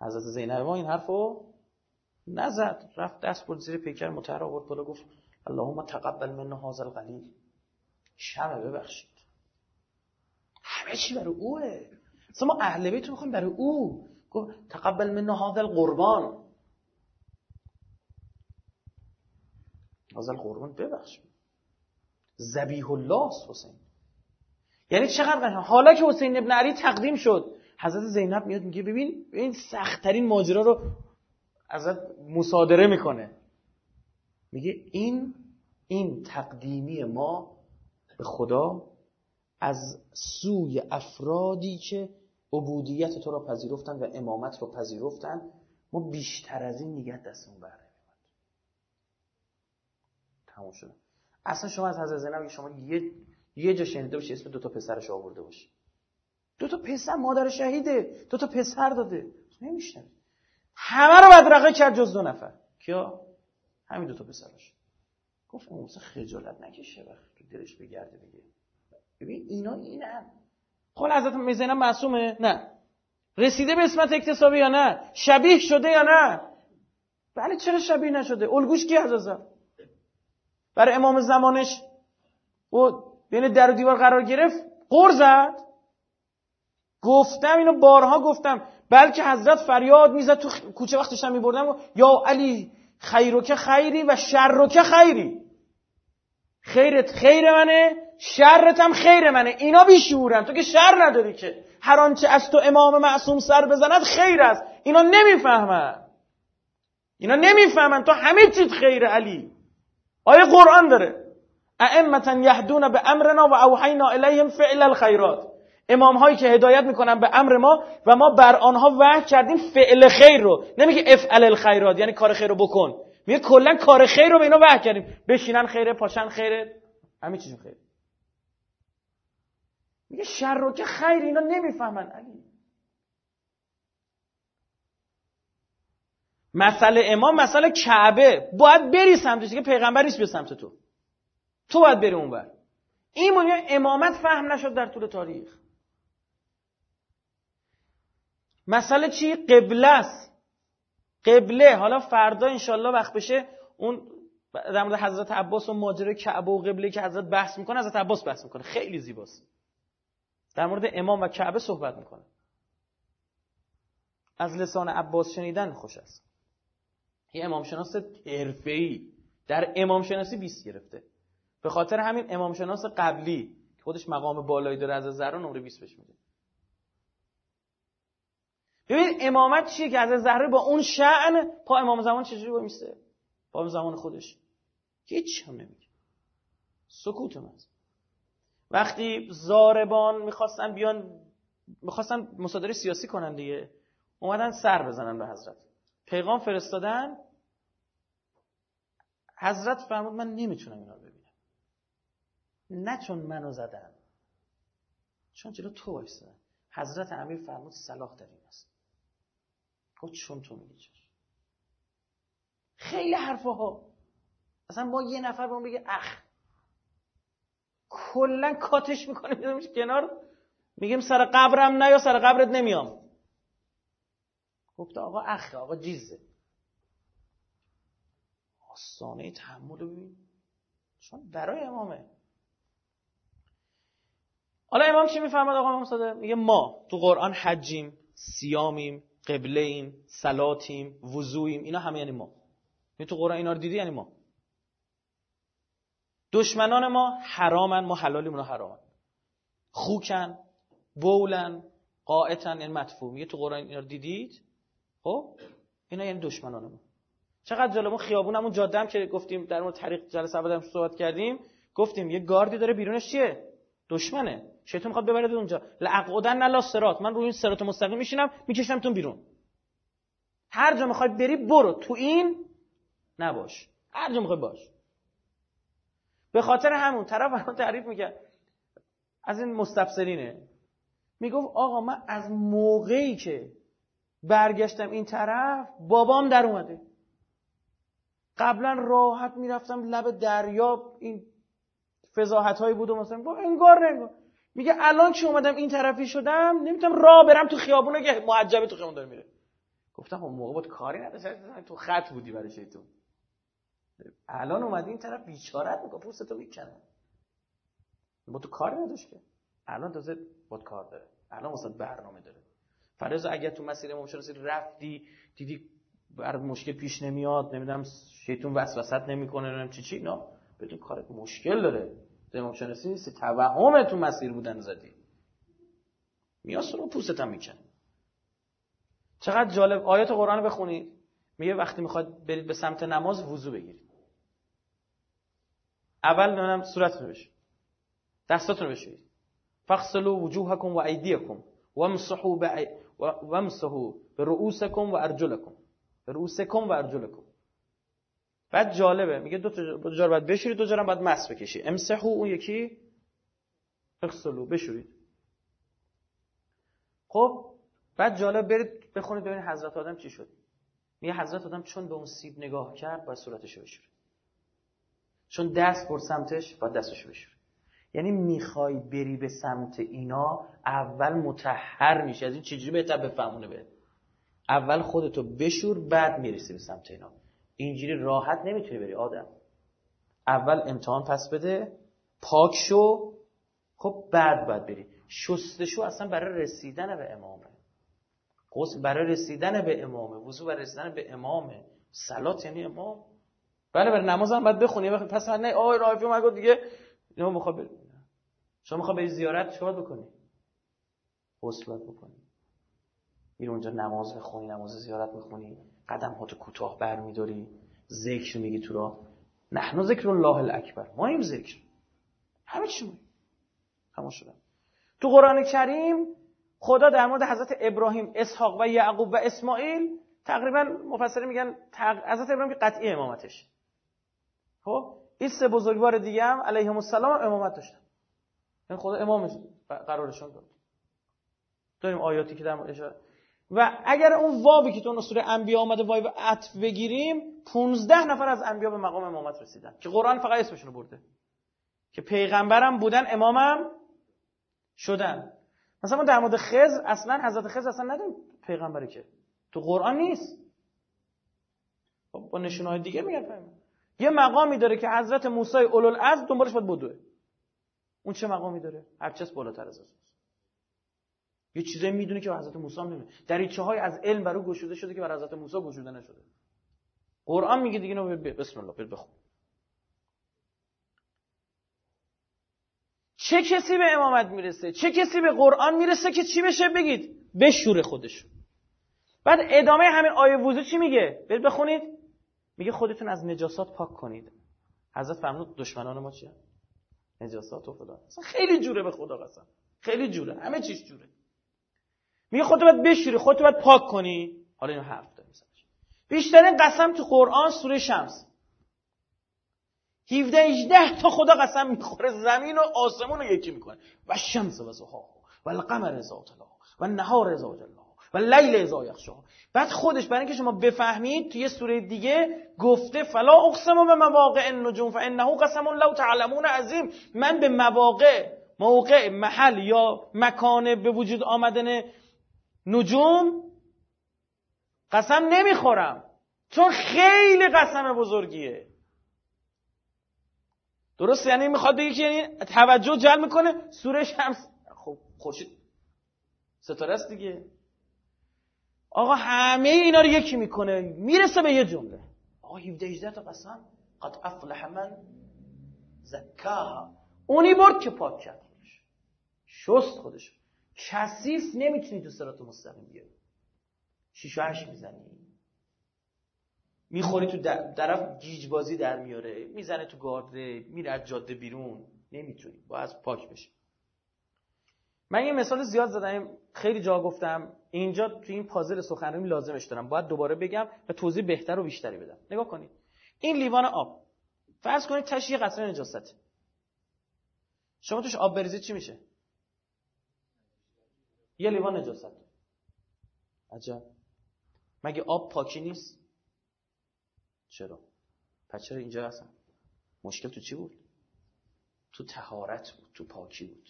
حضرت زینب ما این حرفو نزد. رفت دست برد زیر پیکر متحر آورد بالا گفت اللهم تقبل من هذا القلیل شمه ببخشید. همه چی برای اوه. اصلا ما اهل بیت می‌خوایم برای او. گفت تقبل من هذا القربان. هذا القربان ببخشید. زبیح الله حسین. یعنی چقدر قشنگ. حالا که حسین ابن علی تقدیم شد حضرت زینب میاد میگه ببین این سختترین ماجرا رو ازت مصادره می‌کنه. میگه این این تقدیمی ما به خدا از سوی افرادی که عبودیت تو را پذیرفتن و امامت رو پذیرفتن ما بیشتر از این نگه دستمون بر تموم شده. اصلا شما از حضرت زینب شما یه یه جا شنیده باشی اسم دو تا پسرش آورده باشی. دو تا پسر مادر شهیده. دو تا پسر داده. نمیشنه همه رو بدرقه کرد جز دو نفر. کیا؟ همین دو تا پسرش. گفت اون خجالت نکشه وقت تو دلش بگرده بگه ببین اینا اینن. خب حضرت می‌زنم معصومه؟ نه. رسیده به اسمت اکتسابی یا نه؟ شبیه شده یا نه؟ بله چرا شبیه نشده؟ الگوش کی حضرت برای امام زمانش و بین در و دیوار قرار گرفت قر زد. گفتم اینو بارها گفتم. بلکه حضرت فریاد می‌زد تو کوچه وقت داشتم میبردم یا علی خیروکه خیری و شرروکه خیری. خیرت خیر منه شرت هم خیر منه. اینا بیشورن تو که شر نداری که. هر آنچه از تو امام معصوم سر بزند خیر است. اینا نمی‌فهمن. اینا نمی‌فهمن. تو همه چیز خیر علی. آیه قرآن داره. ائمتا یهدون به امرنا و اوحینا الیهم فعل الخیرات. امام هایی که هدایت می‌کنن به امر ما و ما بر آنها وحی کردیم فعل خیر رو. نمیگه افعل الخیرات یعنی کار خیر رو بکن. میگه کلا کار خیر رو به اینا وحی کردیم. بشینن خیره پاشن خیره همه چیز خیر. میگه شر رو که خیر اینا نمی‌فهمن. علی. مسئله امام مسئله کعبه. باید بری سمتش که پیغمبر نیست به سمت تو. تو باید بری اونور. این مونیا امامت فهم نشد در طول تاریخ. مسئله چی؟ قبله است. قبله. حالا فردا انشالله وقت بشه اون در مورد حضرت عباس و ماجرای کعبه و قبله که حضرت بحث می‌کنه حضرت عباس بحث می‌کنه. خیلی زیباست. در مورد امام و کعبه صحبت می‌کنه. از لسان عباس شنیدن خوش است. یه امام شناس حرفه‌ای. در امام شناسی 20 گرفته. به خاطر همین امام شناس قبلی که خودش مقام بالایی داره از زهرا نمره 20 بهش میده. ببین امامت چیه که از زهره با اون شعن پا امام زمان چجوری با میسته با زمان خودش. هیچ هم نمیگه. سکوت مز وقتی زاربان می‌خواستن بیان می‌خواستن مصادره سیاسی کنن دیگه اومدن سر بزنن به حضرت. پیغام فرستادن حضرت فرمود من نمی‌تونم اینا رو ببینم. نه چون منو زدن. چون جلو تو وایستدن حضرت امیر فرمود صلاح در این است. گفت چون تو میگی خیلی حرفها. ها اصلا ما یه نفر به بگه اخ کلا کاتش می‌کنه میذاریمش کنار میگیم سر قبرم نه یا سر قبرت نمیام. گفت آقا اخ آقا جیزه. آستانه تحمل ببین. چون برای امامه. حالا امام چی می‌فهمد آقا امام میگه ما تو قرآن حجیم سیامیم قبله ایم سلاتیم وضویم اینا همه یعنی ما. یعنی تو قرآن اینا رو دیدی یعنی ما. دشمنان ما حرامن ما حلالیم اونا حرامن. خوکن بولن قائتن یعنی مدفوع. میگه تو قرآن اینا رو دیدید؟ خب؟ اینا یعنی دشمنان ما چقدر جالب خیابون همون جاده هم که گفتیم در مورد طریق جلسه اول هم صحبت کردیم گفتیم یه گاردی داره بیرونش چیه؟ دشمنه. شیطان می‌خواد ببرد اونجا. لعقودن نلا سرات من روی این سرات مستقیم میشینم میکشمتون بیرون. هر جا می‌خوای بری برو. تو این نباش. هر جا می‌خوای باش. به خاطر همون طرف همون تعریف می‌کرد. از این مستفسرینه. می‌گفت آقا من از موقعی که برگشتم این طرف بابام در اومده. قبلا راحت می‌رفتم لب دریا این فضاحت هایی بود و مثلا با انگار انگار. میگه الان که اومدم؟ این طرفی شدم نمی‌تونم راه برم تو خیابونه که محجبه تو خیابون داره میره. گفتم اون موقع بود کاری نداشت تو خط بودی برای شیطون. الان اومدی این طرف بیچارت می‌کنه پوستتو می‌کنه. با تو کاری نداشت که. الان تازه بود کار داره. الان واسه برنامه داره. فرض اگر تو مسیر مشرسی رفتی دیدی بر مشکل پیش نمیاد نمی‌دونم شیطون وسوست نمی‌کنه نمی‌دونم چی چی؟ نه. بدون کارت مشکل داره. امام شناسی نیست. توهم تو مسیر بودن زدی. میاد رو پوستت هم می‌کنه چقدر جالب. آیات قرآن بخونید میگه وقتی می‌خواد برید به سمت نماز وضو بگیرید. اول نمی‌دونم صورتتون رو دستاتون رو بشید فغسلوا وجوهکم و ایدیکم وامسحوا وامسحوا برؤوسکم و ارجلکم. برؤوسکم و ارجلکم. بعد جالبه میگه دو تا جا باید بشورید دو جا باید مس بکشید. امسحو اون یکی؟ اغسلوا بشورید. خب بعد جالب برید بخونید ببینید حضرت آدم چی شد. میگه حضرت آدم چون به اون سیب نگاه کرد باید صورتش بشورید. چون دست بر سمتش باید دستش بشورید. یعنی می‌خوای بری به سمت اینا اول متحر میشه از این چجوری بهتر بفهمونه به اول خودتو بشور بعد می‌رسی به سمت اینا. اینجوری راحت نمی‌تونی بری آدم. اول امتحان پس بده پاک شو خب بعد باید بری. شستشو اصلا برای رسیدن به امامه. غسل برای رسیدن به امامه. وضو برای رسیدن به امامه. سلات یعنی امام. بله برای نماز هم باید بخونی. پس نه آقای رافی اومد دیگه می‌خواد بری شما می‌خواد بری زیارت چیکار بکنی؟ باید بکنی. میری اونجا نماز بخونی نماز زیارت می‌خونی قدم هاتو کوتاه برمیداری ذکر میگی تو را نحن ذکر الله الاکبر ما این ذکر. همه چی همون شدن تو قرآن کریم خدا در مورد حضرت ابراهیم اسحاق و یعقوب و اسماعیل تقریبا مفسرین میگن تق... حضرت ابراهیم قطعی امامتش. خب؟ این سه بزرگوار دیگه هم علیهم السلام امامت داشتن. خدا امامش قرارشون داد. داریم آیاتی که در اشاره و اگر اون وابی که تو سوره انبیا آمده وای و عطف بگیریم 15 نفر از انبیا به مقام امامت رسیدن که قرآن فقط اسمشون برده. که پیغمبرم بودن امامم شدن. مثلا ما در مورد خز اصلا حضرت خز اصلا نداریم پیغمبری که. تو قرآن نیست. خب، با نشونهای دیگه میگن یه مقامی داره که حضرت موسی اولوالعزم دنبالش باید بدوه. اون چه مقامی داره؟ هرچس بالاتر از از یه چیزایی می‌دونه که حضرت موسی نمی‌دونه. دریچه های از علم برای گشوده شده که بر حضرت موسی گشوده نشده. قرآن میگه دیگه اینو بسم الله. بخون. چه کسی به امامت می‌رسه؟ چه کسی به قرآن می‌رسه که چی بشه بگید؟ بشوره خودش. بعد ادامه همین آیه وضو چی میگه؟ برید بخونید. میگه خودتون از نجاسات پاک کنید. حضرت فرمود دشمنان ما چیه نجاسات و خدا خیلی جوره به خدا قسم. خیلی جوره. همه چیز جوره. میگه خودت باید بشوری خودت باید پاک کنی. حالا اینو حرف داریم بیشترین قسم تو قرآن سوره شمس. 17 18 تا خدا قسم می‌خوره زمین و آسمون رو یکی می‌کنه. و شمس و زها و القمر الله و النهار ذات و لیل ذا یخشا. بعد خودش برای اینکه شما بفهمید توی سوره دیگه گفته فلا اقسم به مواقع النجوم فانه قسم لو تعلمون عظیم. من به مواقع موقع محل یا مکان به وجود آمدن نجوم قسم نمی‌خورم. چون خیلی قسم بزرگیه. درست؟ یعنی می‌خواد بگه که یعنی توجه جلب می‌کنه. سوره شمس خب خورشید ستاره است دیگه. آقا همه اینا رو یکی می‌کنه می‌رسه به یه جمله. آقا 17 18 تا قسم. قد افلح من زکاها. اونی برد که پاک کرد خودش. شست خودش. کثیف نمی‌تونی تو صراط مستقیم بیاری شیش و هشت می‌زنی. می‌خوری تو طرف گیج بازی در میاره. می‌زنه تو گارده میره از جاده بیرون. نمی‌تونی. با از پاک بشه من یه مثال زیاد زدم خیلی جا گفتم. اینجا تو این پازل سخنرانی لازمش دارم. باید دوباره بگم و توضیح بهتر و بیشتری بدم. نگاه کنید. این لیوان آب. فرض کنید تش یه قطره نجاسته شما توش آب بریزید چی میشه؟ یه لیوان نجاست. عجب. مگه آب پاکی نیست؟ چرا؟ پس چرا اینجا هستن؟ مشکل تو چی بود؟ تو تهارت بود تو پاکی بود.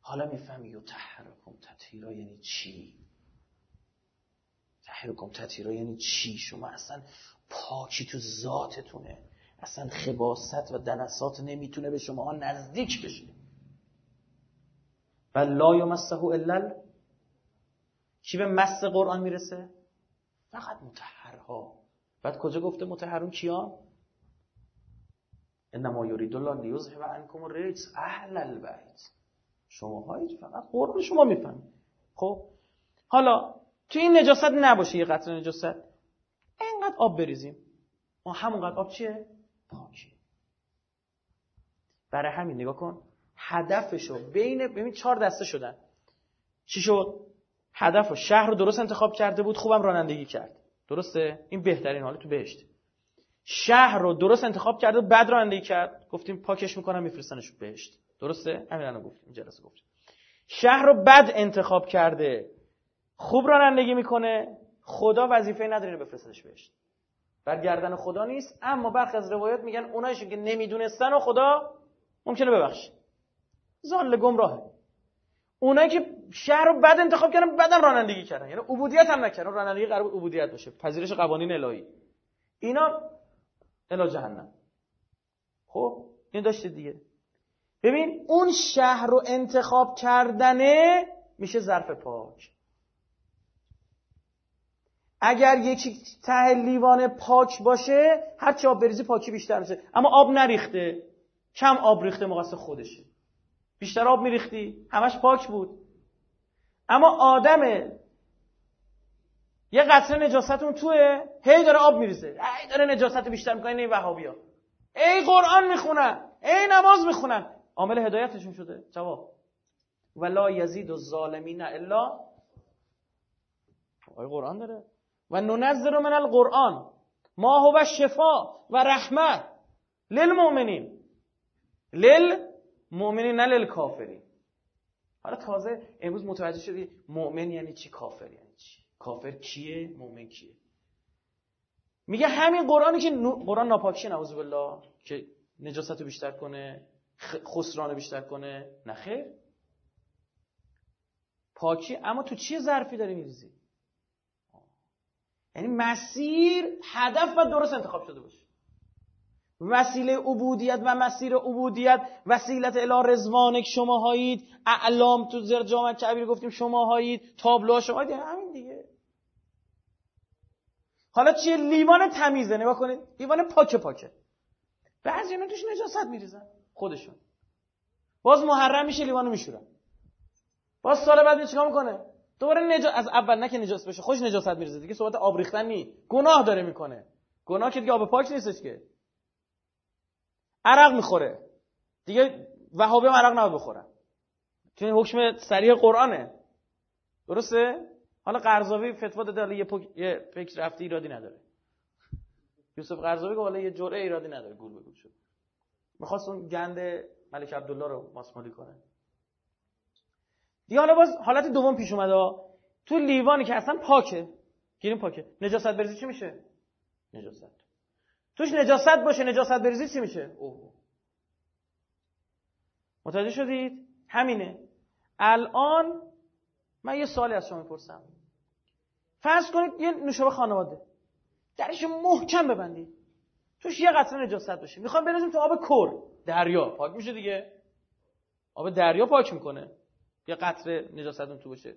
حالا می‌فهمی یو تحرکم تطهیرا یعنی چی؟ تحرکم تطهیرا یعنی چی؟ شما اصلا پاکی تو ذاتتونه. اصلا خباست و دنسات نمی‌تونه به شما نزدیک بشه. و لا یمسه الا کی به مس قرآن می‌رسه؟ فقط متحرها. بعد کجا گفته متحرون کیا؟ انما یرید الله لیذهب عنکم الرجس اهل البیت. شما هایید فقط قرآن شما می‌فهمید. خب حالا تو این نجاست نباشه یه قطره نجاست. اینقدر آب بریزیم. ما همونقدر آب چیه؟ پاکی. برای همین نگاه کن هدفشو بین ببین چهار دسته شدن. چی شد؟ هدف و شهر رو درست انتخاب کرده بود خوبم رانندگی کرد. درسته؟ این بهترین حال تو بهشت. شهر رو درست انتخاب کرده بعد رانندگی کرد. گفتیم پاکش می‌کنم میفرستنش بهشت. درسته؟ همین الان گفتیم جلسه گفتیم. شهر رو بد انتخاب کرده خوب رانندگی می‌کنه خدا وظیفه نداره بفرستنش بهشت برگردن خدا نیست اما برخی از روایات میگن اونایشون که نمی‌دونستن و خدا ممکنه ببخشه. زال گمراهه اونایی که شهر رو بد انتخاب کردن بدن رانندگی کردن. یعنی عبودیت هم نکردن. رانندگی قرار بود عبودیت باشه. پذیرش قوانین الهی. اینا الی جهنم. خب؟ این داشته دیگه. ببین اون شهر رو انتخاب کردنه میشه ظرف پاک. اگر یکی ته لیوان پاک باشه هر چی آب بریزی پاکی بیشتر میشه. اما آب نریخته. کم آب ریخته مقصد خودشه. بیشتر آب میریختی. همش پاک بود. اما آدم یه قطره نجاستون توه هی داره آب میریزه. هی داره نجاست بیشتر می‌کنه این وهابی ها ای قرآن می‌خونن. ای نماز می‌خونن. عامل هدایتشون شده. جواب. ولا یزید و ظالمین الا آقای قرآن داره. و ننظر من القرآن. ما هو شفا و رحمت للمؤمنین. لل مؤمنین نه کافری حالا تازه امروز متوجه شدی مؤمن یعنی چی کافر یعنی چی؟ کافر کیه؟ مؤمن کیه؟ میگه همین قرآنی که قرآن ناپاکی نعوذ بالله که نجاست رو بیشتر کنه. خسران بیشتر کنه؟ نخیر پاکی اما تو چیه ظرفی داری میریزی؟ یعنی مسیر هدف و درست انتخاب شده باشه. وسیله عبودیت و مسیر عبودیت وسیلت الی رزوانک شما هایید اعلام تو زر جامع کبیر گفتیم شما هایید تابلو شما هایید همین دیگه. حالا چیه؟ لیوان تمیزه. نگاه کنید. لیوان پاکه پاکه. بعضی اینا توش نجاست میریزن. خودشون. باز محرم میشه لیوانو میشورن. باز سال بعد چیکار می‌کنه؟ دوباره نجا... از اول نه که نجاست بشه خوش نجاست میریزه. دیگه صحبت آب ریختن نی گناه داره می‌کنه. گناه که دیگه آب پاک نیستش که. عرق می‌خوره. دیگه وهابی هم عرق نباید بخورن چون حکم سریع قرآنه. درسته؟ حالا قرضاوی فتوا داده یه, یه فکر رفته ایرادی نداره. یوسف قرضاوی که حالا یه جرعه ایرادی نداره. گول بگول شد. می‌خواست اون گند ملک عبدالله رو ماسمالی کنه. دیگه حالا باز حالت دوم پیش اومده. تو لیوانی که اصلا پاکه. گیریم پاکه. نجاست بریزی چی میشه؟ نجاست. توش نجاست باشه نجاست بریزی چی میشه؟ اوه. متوجه شدید؟ همینه. الان من یه سوالی از شما می‌پرسم. فرض کنید یه نوشابه خانواده. درش محکم ببندید. توش یه قطره نجاست باشه. می‌خوام بریزیم تو آب کر. دریا. پاک میشه دیگه. آب دریا پاک می‌کنه. یه قطره نجاست تو باشه.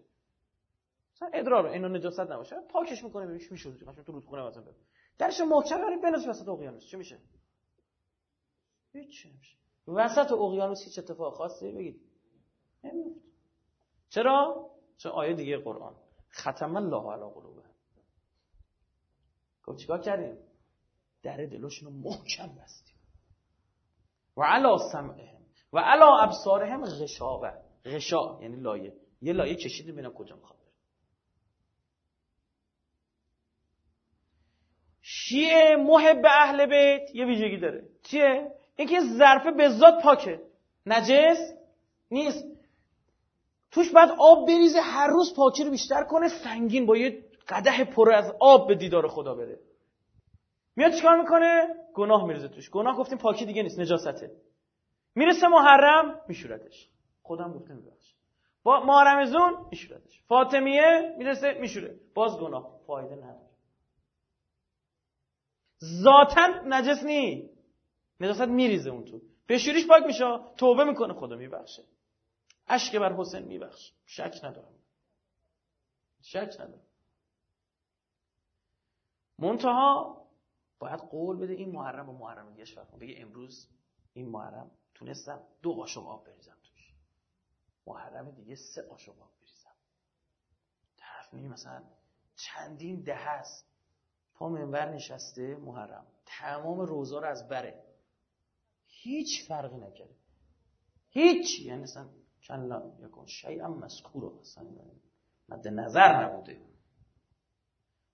مثلا ادرار اینو نجاست نباشه. پاکش می‌کنه بهش میشه تو رودخونه مثلا درش محکم بریم بنویس وسط اقیانوس. چی میشه؟ هیچ نمیشه. وسط اقیانوس هیچ اتفاق خاصی بگید. نمیفته چرا؟ چه آیه دیگه قرآن. ختم الله علی قلوبه. گفت چیکار کردیم؟ در دلشون رو محکم بستیم. و علا سمعهم. و علا ابصارهم غشاوه. غشا یعنی لایه. یه لایه کشیدیم ببینم کجا می‌خواد شیعه محب اهل بیت؟ یه ویژگی داره. چیه؟ اینکه ظرف به ذات پاکه. نجس نیست. توش بعد آب بریزه هر روز پاکی رو بیشتر کنه سنگین با یه قده پر از آب به دیدار خدا بره. میاد چیکار می‌کنه؟ گناه میریزه توش. گناه گفتیم پاکی دیگه نیست نجاسته. می‌رسه محرم میشورتش خودم گفته میبخش با محرم زون میشورتش فاطمیه می‌رسه میشوره. باز گناه فایده نداره. ذاتا نجس نی. نجاست میریزه اون تو. بشوریش پاک میشه. توبه می‌کنه خدا میبخشه. اشک بر حسین میبخش شک ندارم. شک ندارم. منتها باید قول بده این محرم و محرم دیگه فرق بگه امروز این محرم تونستم دو قاشق آب بریزم توش. محرم دیگه سه قاشق آب بریزم. طرف میگه مثلا چندین ده هست پا منبر نشسته محرم. تمام روزا رو از بره. هیچ فرقی نکرده. هیچ. یعنی اصلا کلا یکن شیئا مذکور اصلا مد نظر نبوده.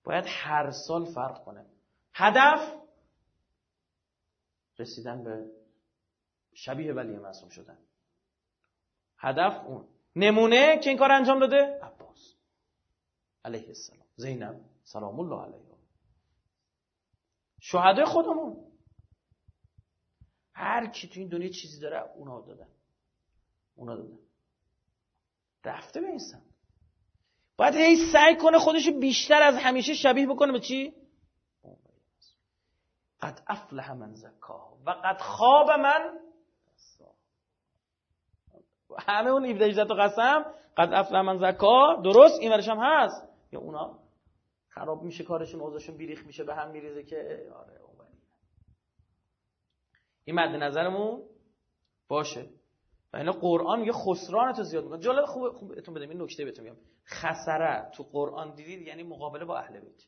باید هر سال فرق کنه. هدف رسیدن به شبیه ولی معصوم شدن. هدف اون. نمونه که این کار انجام داده عباس. علیه السلام. زینب. سلام الله علیه. شهدای خودمون. هر کی تو این دنیا چیزی داره اونا دادن. اونا دادن. رفته به این باید هی سعی کنه خودش بیشتر از همیشه شبیه بکنه به چی؟ قد افلح من زکا و قد خواب من همه اون 17 تا قسم قد افلح من زکا درست؟ این ورش هم هست. یا اونا خراب میشه کارشون اوضاعشون بیریخ میشه به هم میریزه که آره این مد نظرمون باشه. و اینا قرآن میگه خسران تو زیاد می‌کنه. جالب خوب خوب بهتون بدم این نکته بهتون میگم. خسره تو قرآن دیدید؟ یعنی مقابله با اهل بیت.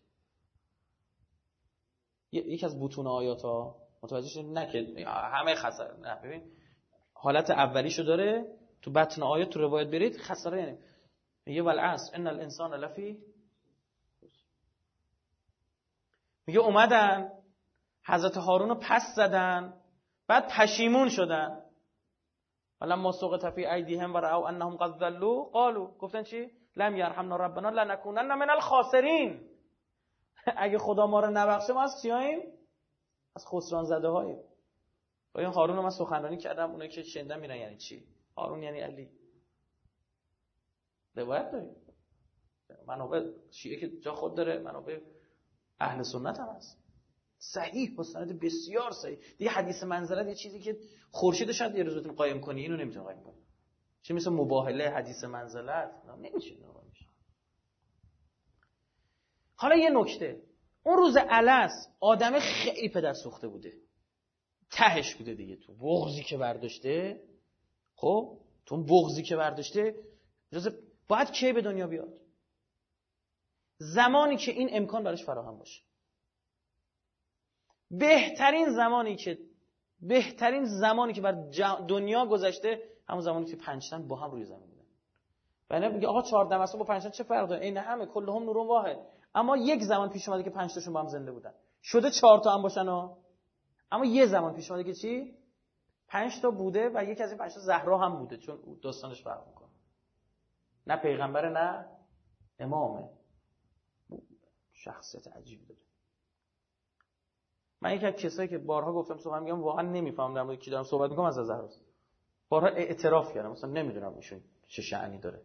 یکی از بوتون آیات ها متوجه نه که همه خسره نه ببین حالت اولیشو داره تو بطن آیات تو روایت برید خسره یعنی. میگه والعصر ان الانسان لفی میگه اومدن حضرت هارون رو پس زدن بعد پشیمون شدن. ولما سقط فی ایدیهم و رأوا انهم قد ضلوا قالوا. گفتن چی؟ لم یرحمنا ربنا لنکونن من الخاسرین. اگه خدا ما رو نبخشه ما از چیاییم؟ از خسران زده هاییم با این هارون رو من سخنرانی کردم اونایی که شنیدن میرن یعنی چی؟ هارون یعنی علی. روایت داریم منابع شیعه که جا خود داره منابع اهل سنت هم هست. صحیح با سند بسیار صحیح. دیگه حدیث منزلت یه چیزی که خورشید شاید یه روز قایم کنی اینو نمی‌تونه قایم کنی. چه مثل مباهله حدیث منزلت؟ نمیشه. حالا یه نکته. اون روز علس آدم خیلی پدر سوخته بوده. تهش بوده دیگه. تو بغزی که برداشته خب؟ تو بغزی که برداشته باید کی به دنیا بیاد؟ زمانی که این امکان براش فراهم باشه. بهترین زمانی که بهترین زمانی که بر دنیا گذشته همون زمانی که پنجتن با هم روی زمین بودن. بنا میگه آقا 14 اصلا با پنجتن چه فرق داره؟ عین همه کلهم نورون واحد. اما یک زمان پیش اومده که پنج تاشون با هم زنده بودن. شده چهار تا هم باشن ها. اما یه زمان پیش اومده که چی؟ پنج تا بوده و یکی از این پنج تا زهرا هم بوده چون داستانش فرق می‌کنه. نه پیغمبر نه امامه. شخصیت عجیبی داره. من یکی از کسایی که بارها گفتم صحبت میگم واقعا نمی‌فهمم در مورد کی دارم صحبت می‌کنم از زهراست بارها اعتراف کردم مثلا نمی‌دونم ایشون چه شأنی داره.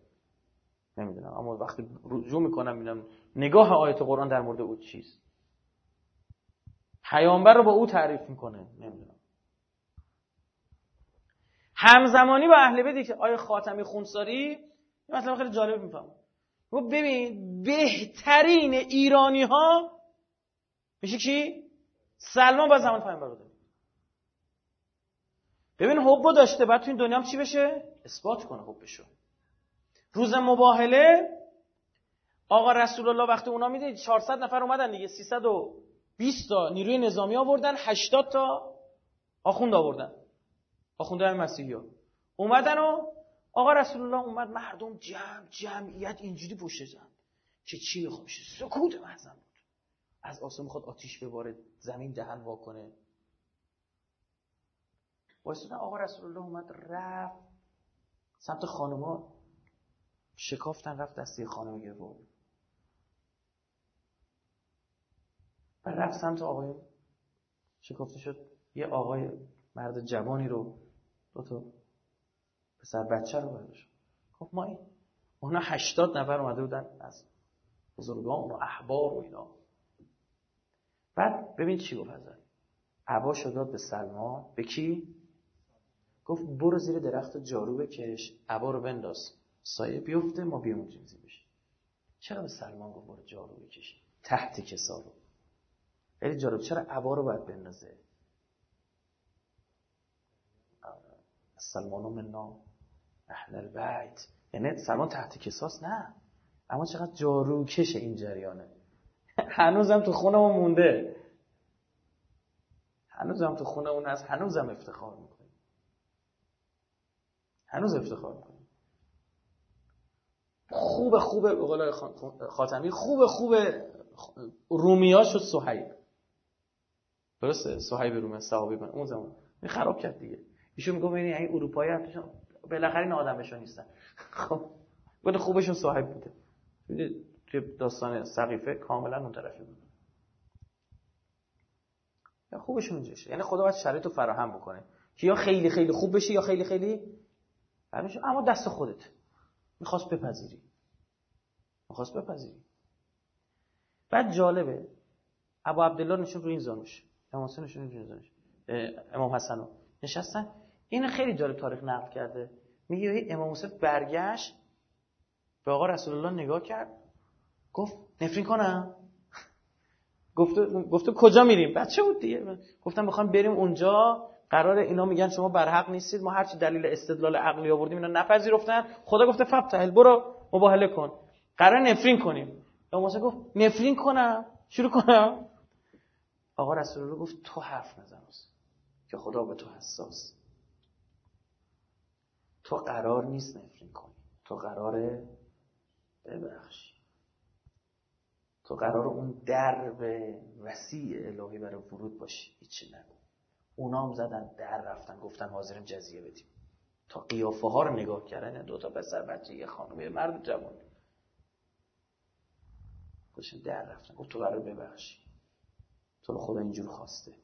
نمی‌دونم. اما وقتی رجوع می‌کنم می‌بینم نگاه آیت قرآن در مورد او چیست. پیامبر رو با او تعریف می‌کنه. نمی‌دونم. همزمانی با اهل بیتی که آیه خاتمی خونساری مثلا خیلی جالب میفهم ببین بهترین ایرانی ها میشه کی؟ سلمان با زمان پیامبر بوده ببین حبو داشته بعد تو این دنیا هم چی بشه؟ اثبات کنه حبشو. روز مباهله آقا رسول الله وقتی اونا میده 400 نفر اومدن دیگه. 320 تا نیروی نظامی آوردن 80 تا آخوند آوردن. آخونده مسیحی ها. اومدن و آقا رسول الله اومد مردم جمع جمعیت اینجوری پشت زن که چی می‌خواد؟ سکوت محزن بود. از آسمان می‌خواد آتیش بباره زمین دهن وا کنه. آقا رسول الله اومد رفت سمت خانما شکافتن رفت دستی خانم گرفت و رفت سمت آقای. شکافته شد. یه آقای مرد جوانی رو دو تا پسر بچه رو برداشت گفت ما این اونا هشتاد نفر اومده بودن از بزرگان و احبار و اینا. بعد ببین چی گفت ازن عبا داد به سلمان. به کی؟ گفت برو زیر درخت جارو بکش. عبا رو بنداز. سایه بیفته ما بیام اونجا بشه. چرا به سلمان گفت برو جارو بکشی؟ تحت کسا رو. خیلی جالب. چرا عبا رو باید بندازه؟ سلمان منا. اهل البیت. یعنی سلمان تحت کساس نه. اما چقدر جارو کشه این جریانه. هنوزم تو خونه مونده. هنوزم تو خونه اون هست. هنوزم افتخار می‌کنه هنوز افتخار می‌کنه خوب خوب به خاتمی خوب خوب رومیا شد صحیب درسته؟ صحیب رومه صحابی من اون زمان. این خراب کرد دیگه. ایشون میگه ببین این اروپایی هم بالاخره این آدمشون نیستن. خب. بود خوبشون صاحب بوده. توی داستان سقیفه کاملا اون طرفی بود. یا خوبشون اونجاشه یعنی خدا باید شرایط رو فراهم بکنه. که یا خیلی خیلی خوب بشی یا خیلی خیلی اما دست خودت. می‌خواست بپذیری. می‌خواست بپذیری. بعد جالبه ابو عبدالله نشون رو این زانوش. امام حسین نشون رو این زانوش. امام حسن نشستن. این خیلی جالب تاریخ نقل کرده. میگه امام حسین برگشت به آقا رسول الله نگاه کرد. گفت نفرین کنم. گفته گفته کجا میریم؟ بچه بود دیگه. گفتم می‌خوام بریم اونجا. قرار اینا میگن شما بر حق نیستید ما هرچی دلیل استدلال عقلی آوردیم اینا نپذیرفتن. خدا گفته تحل برو مباهله کن. قرار نفرین کنیم. موسی گفت نفرین کنم. شروع کنم. آقا رسول الله گفت تو حرف نزن که خدا به تو حساس. تو قرار نیست نفرین کنی. تو قراره ببخشی تو قرار اون درب وسیع الهی برای ورود باشی. هیچی نگو. اونا هم زدن در رفتن گفتن حاضریم جزیه بدیم. تا قیافه ها رو نگاه کردن دو تا پسر بچه یه خانم یه مرد جوان. گوشن در رفتن. گفت تو قرار ببخشی. تو خدا اینجور خواسته.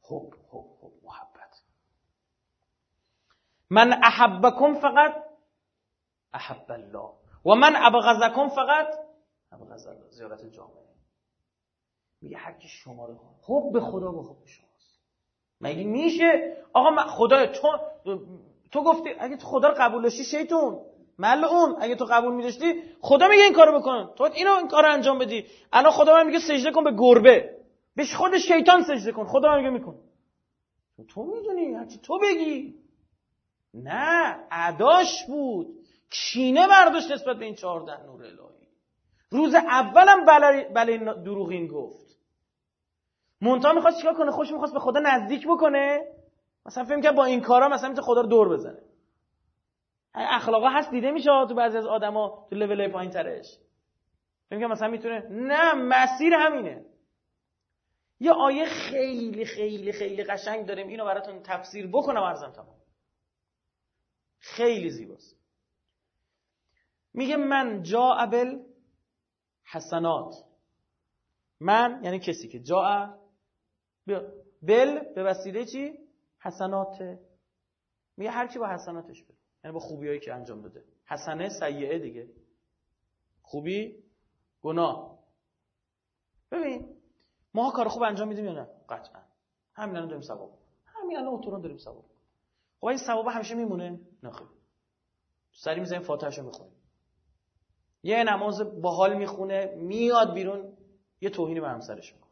خب خب خب محبت. من احبکم فقط احب الله. و من ابغضکم فقط الله. زیارت جامعه. میگه کی شما رو خب به خدا به خب شماست. مگه میشه؟ آقا من خدا تو تو گفتی اگه تو خدا رو قبول داشتی شیطون. اون. اگه تو قبول میداشتی خدا میگه این کارو بکن. تو اینو این کارو انجام بدی. الان خدا من میگه سجده کن به گربه. بهش خود شیطان سجده کن. خدا میگه میکن. تو می‌دونی؟ هرچی تو بگی. نه. عداش بود. کینه برداشت نسبت به این چهارده نور الهی. روز اولم بله دروغین گفت. مونتا می‌خواست چیکار کنه؟ خوش می‌خواست به خدا نزدیک بکنه. مثلا فکر که با این کارا مثلا می‌تونه خدا رو دور بزنه. اخلاقا هست دیده میشه تو بعضی از آدما تو لول پایین ترش. فکر مثلا می‌تونه نه مسیر همینه. یه آیه خیلی خیلی خیلی قشنگ داریم. اینو براتون تفسیر بکنم ارزم تمام. خیلی زیباست. میگه من جا ابل حسنات من یعنی کسی که جا بل به وسیله چی؟ حسنات. میگه هر کی با حسناتش بره. یعنی با خوبیایی که انجام داده. حسنه سیعه دیگه. خوبی؟ گناه. ببین ما کار خوب انجام میدیم یا نه؟ قطعا. همین الان داریم ثواب همین الان اتوران داریم ثواب خب این ثواب همیشه میمونه؟ نه خب سری می‌زنیم فاتحهشو می‌خونیم یه نماز باحال می‌خونه میاد بیرون یه توهینی به همسرش می‌کنه.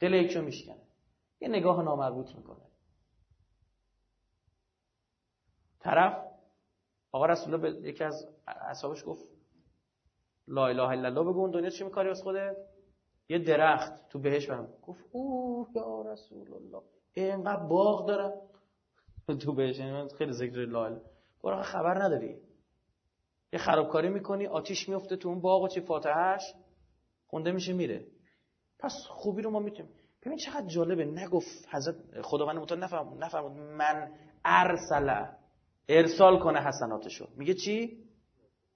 دل یکیو میشکنه. یه نگاه نامربوط می‌کنه. طرف آقا رسول الله به یکی از اصحابش گفت لا اله الا الله بگو اون دنیا چی میکاری از خوده یه درخت تو بهش برم. گفت اوه یا رسول الله اینقدر باغ دارم. تو بهش یعنی خیلی ذکر لا برای خبر نداری. یه خرابکاری می‌کنی آتیش میفته تو اون باغ و چی؟ فاتحهش خونده میشه میره. پس خوبی رو ما می‌تونیم. ببین چقدر جالبه نگفت حضرت خداوند متعال نفرمود من ارسله ارسال کنه حسناتشو. میگه چی؟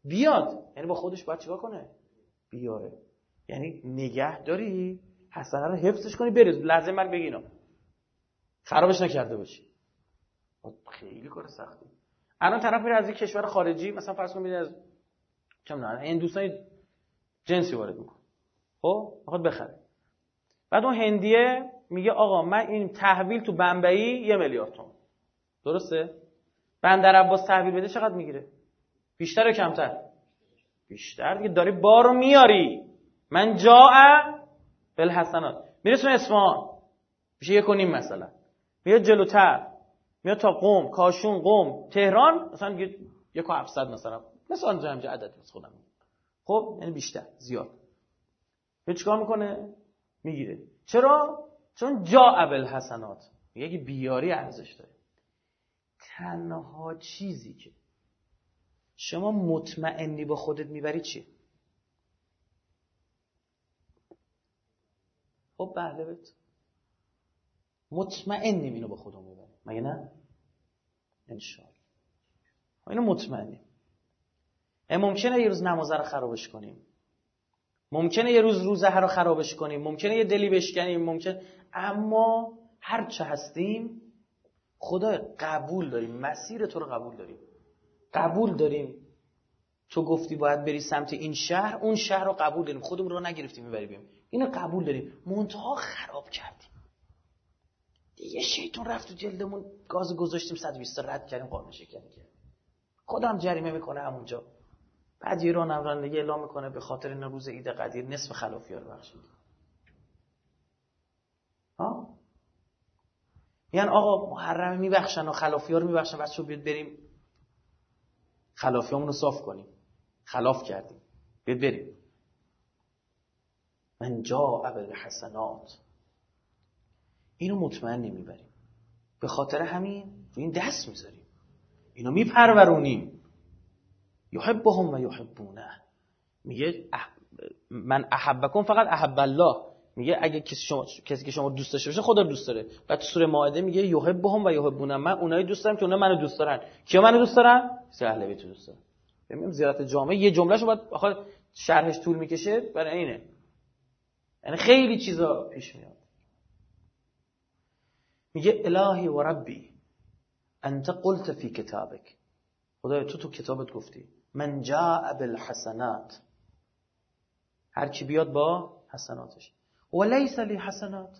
بیاد. یعنی با خودش باید چیکار کنه؟ بیاره. یعنی نگه داری حسنه رو حفظش کنی بری لحظه مرگ بگی خرابش نکرده باشی. خیلی کار سختی. الان طرف میره از یک کشور خارجی مثلا فرض کنید از چه می‌دونم هندوستانی جنسی وارد می‌کنه. خب؟ می‌خواد بخره. بعد اون هندیه میگه آقا من این تحویل تو بمبئی یه میلیارد تومن درسته؟ بندر عباس تحویل بده چقدر می‌گیره؟ بیشتر و کمتر؟ بیشتر دیگه. داری بارو میاری. من جا بالحسنات. میرسون اصفهان. میشه یک و نیم مثلا. میاد جلوتر. میاد تا قوم کاشون قوم. تهران مثلا یک و هفتصد مثلا. مثلا همجا عدد از خودم. خب یعنی بیشتر زیاد. چیکار می‌کنه؟ می‌گیره. چرا؟ چون جا ابل حسنات یکی بیاری ارزش داره. تنها چیزی که شما مطمئنی با خودت می‌بری چیه؟ خب بله بهت. مطمئنیم اینو با خودمون می‌بریم مگه نه؟ انشاءالله. اینو مطمئنیم ممکنه یه روز نمازه رو خرابش کنیم. ممکنه یه روز روزه رو خرابش کنیم ممکنه یه دلی بشکنیم ممکن اما هر چه هستیم خدا قبول داریم مسیر تو رو قبول داریم. قبول داریم. تو گفتی باید بری سمت این شهر اون شهر رو قبول داریم. خودمون رو نگرفتیم می‌بریم اینو قبول داریم. منتها خراب کردیم. دیگه شیطون رفت تو جلدمون. گاز گذاشتیم 120 رد کردیم قانون شکنی کردیم خودم جریمه می‌کنه همونجا بعد یه رانم رانندگی اعلام می‌کنه به خاطر این روز عید قدیر نصف خلافیار بخشید ها؟ یعنی آقا محرم میبخشن و خلافی ها رو میبخشن بچه بیاد بریم. خلافی رو صاف کنیم. خلاف کردیم. بیاد بریم. من جا حسنات اینو مطمئن نمی‌بریم. به خاطر همین این دست می‌ذاریم. اینو میپرورونیم. یحبهم و یحبونه میگه من احبکم فقط احب الله. میگه اگه کسی شما کسی که شما دوست داشته باشه خدا دوست داره. بعد سوره مائده میگه یحبهم و یحبونم من اونایی دوست دارم که اونا منو دوست دارن. کیا منو دوست دارن؟ اهل بیت دوست دارن. ببینیم زیارت جامعه. یه جملهشو بعد آخه شرحش طول می‌کشه برای اینه. یعنی خیلی چیزا پیش میاد. میگه الهی و ربی انت قلت فی کتابک. خدای تو تو کتابت گفتی. من جاء بالحسنات. هر کی بیاد با حسناتش. ولیس لی حسنات.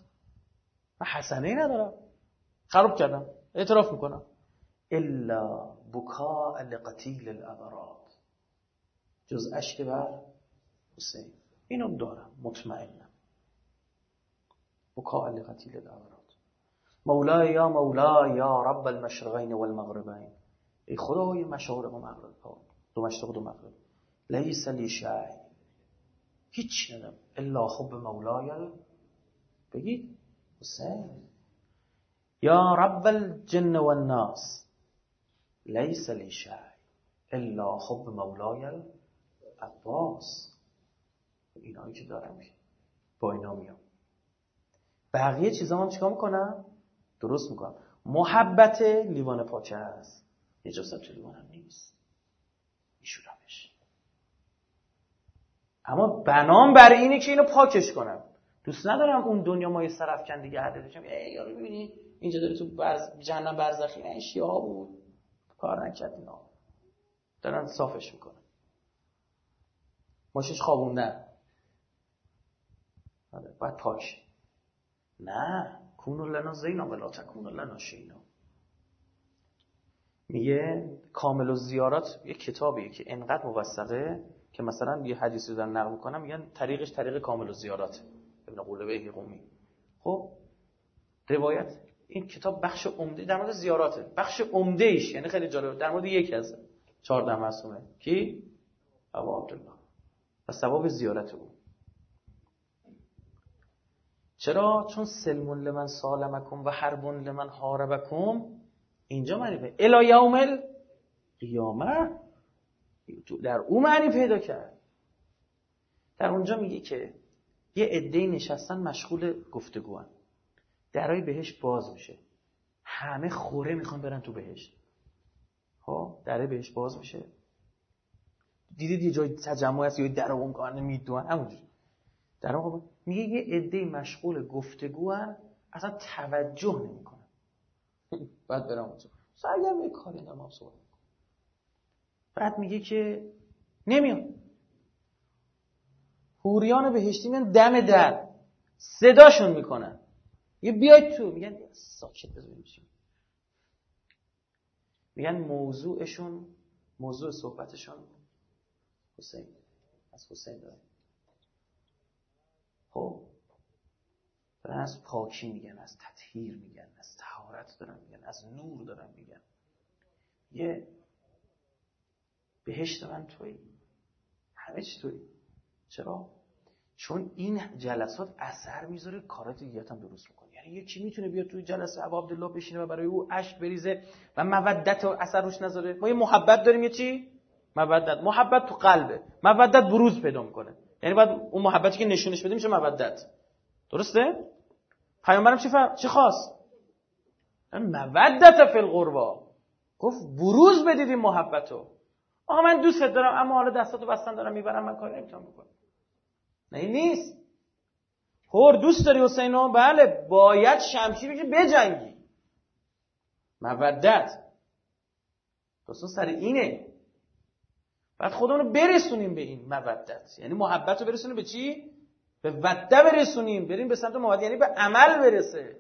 من حسنه ندارم. خراب کردم. اعتراف میکنم. الا بکاء لقتیل الابراد. جز اشک بر حسین. اینو دارم. مطمئنم. بکاء لقتیل الابراد. مولای یا مولای یا رب المشرقین والمغربین. ای خدای مشارق و مغرب. دو مشرق و دو مغرب لیس لی شعی هیچ ندم الا حب مولای بگید. حسین. یا رب الجن والناس. لیس لی شعی الا حب مولای عباس. اینایی که دارم. با اینا میام. بقیه چیزا من چیکار می‌کنم؟ درست می‌کنم. محبت لیوان پاچه است. نجاست تو لیوان هم میشورمش اما بنام بر اینه که اینو پاکش کنم. دوست ندارم اون دنیا مای سرفکن دیگه عده بشم ای یارو ببینی اینجا داره تو برز... جهنم برزخی. این شیعه بود. کار نکرد اینا. دارن صافش می‌کنن. ماشش خوابوندن آره باید پاک نه. کونو لنا زینا ولا تکونو لنا شینا. میگه کامل و زیارات یه کتابیه که انقدر موثقه که مثلا یه حدیثی رو نقل می‌کنم میگن طریقش طریق کامل و زیارات. ابن قولبه قومی. خب روایت این کتاب بخش عمده در مورد زیاراته. بخش عمده ایش یعنی خیلی جالب در مورد یکی از 14 معصومه کی؟ ابو عبدالله. و ثواب زیارت او. چرا؟ چون سلمون لمن سالمکم و حربون لمن حاربکم اینجا معنی پیدا الا یوم قیامه در او معنی پیدا کرد. در اونجا میگه که یه عده نشستن مشغول گفتگوان. درای بهش باز میشه. همه خوره می‌خوان برن تو بهش ها درای بهش باز میشه. دیدید یه جای تجمع هست یا در اون کارن می‌دونن همونجوری. در میگه یه عده مشغول گفتگو اصلا توجه نمی‌کنن بعد برم اونجا. سرگرم یه کاری نمام صحبت بعد میگه که نمیان حوریان بهشتی میان دم در. صداشون می‌کنن. یه بیاید تو. میگن ساکت بذاریم میگن موضوعشون موضوع صحبتشون. حسین. از حسین داره خب. دارن از پاکی میگن از تطهیر میگن از تهارت دارن میگن از نور دارن میگن. یه بهشت من توی همه چی توی چرا؟ چون این جلسات اثر می‌ذاره کارات دیگه هم درست می‌کنه یعنی یکی می‌تونه بیاد توی جلسه ابو عبدالله بشینه و برای او اشک بریزه و مودت و اثر روش نذاره؟ ما یه محبت داریم یه چی؟ مودت. محبت تو قلبه. مودت بروز پیدا می‌کنه. یعنی باید اون محبتی که نشونش بدیم میشه مودت؟ درسته؟ پیامبرم چی فهم؟ چی خواست؟ مودت فی القربا. گفت بروز بدید این محبتو. آقا من دوستت دارم اما حالا دستاتو بستن دارم می‌برم من کاری نمی‌تونم بکنم. نه این نیست. هور دوست داری حسینو بله باید شمشیر بشه بجنگی. مودت. دوستان سر اینه. بعد خودمون رو برسونیم به این مودت. یعنی محبت رو برسونیم به چی؟ به وده برسونیم بریم به سمت محبت یعنی به عمل برسه.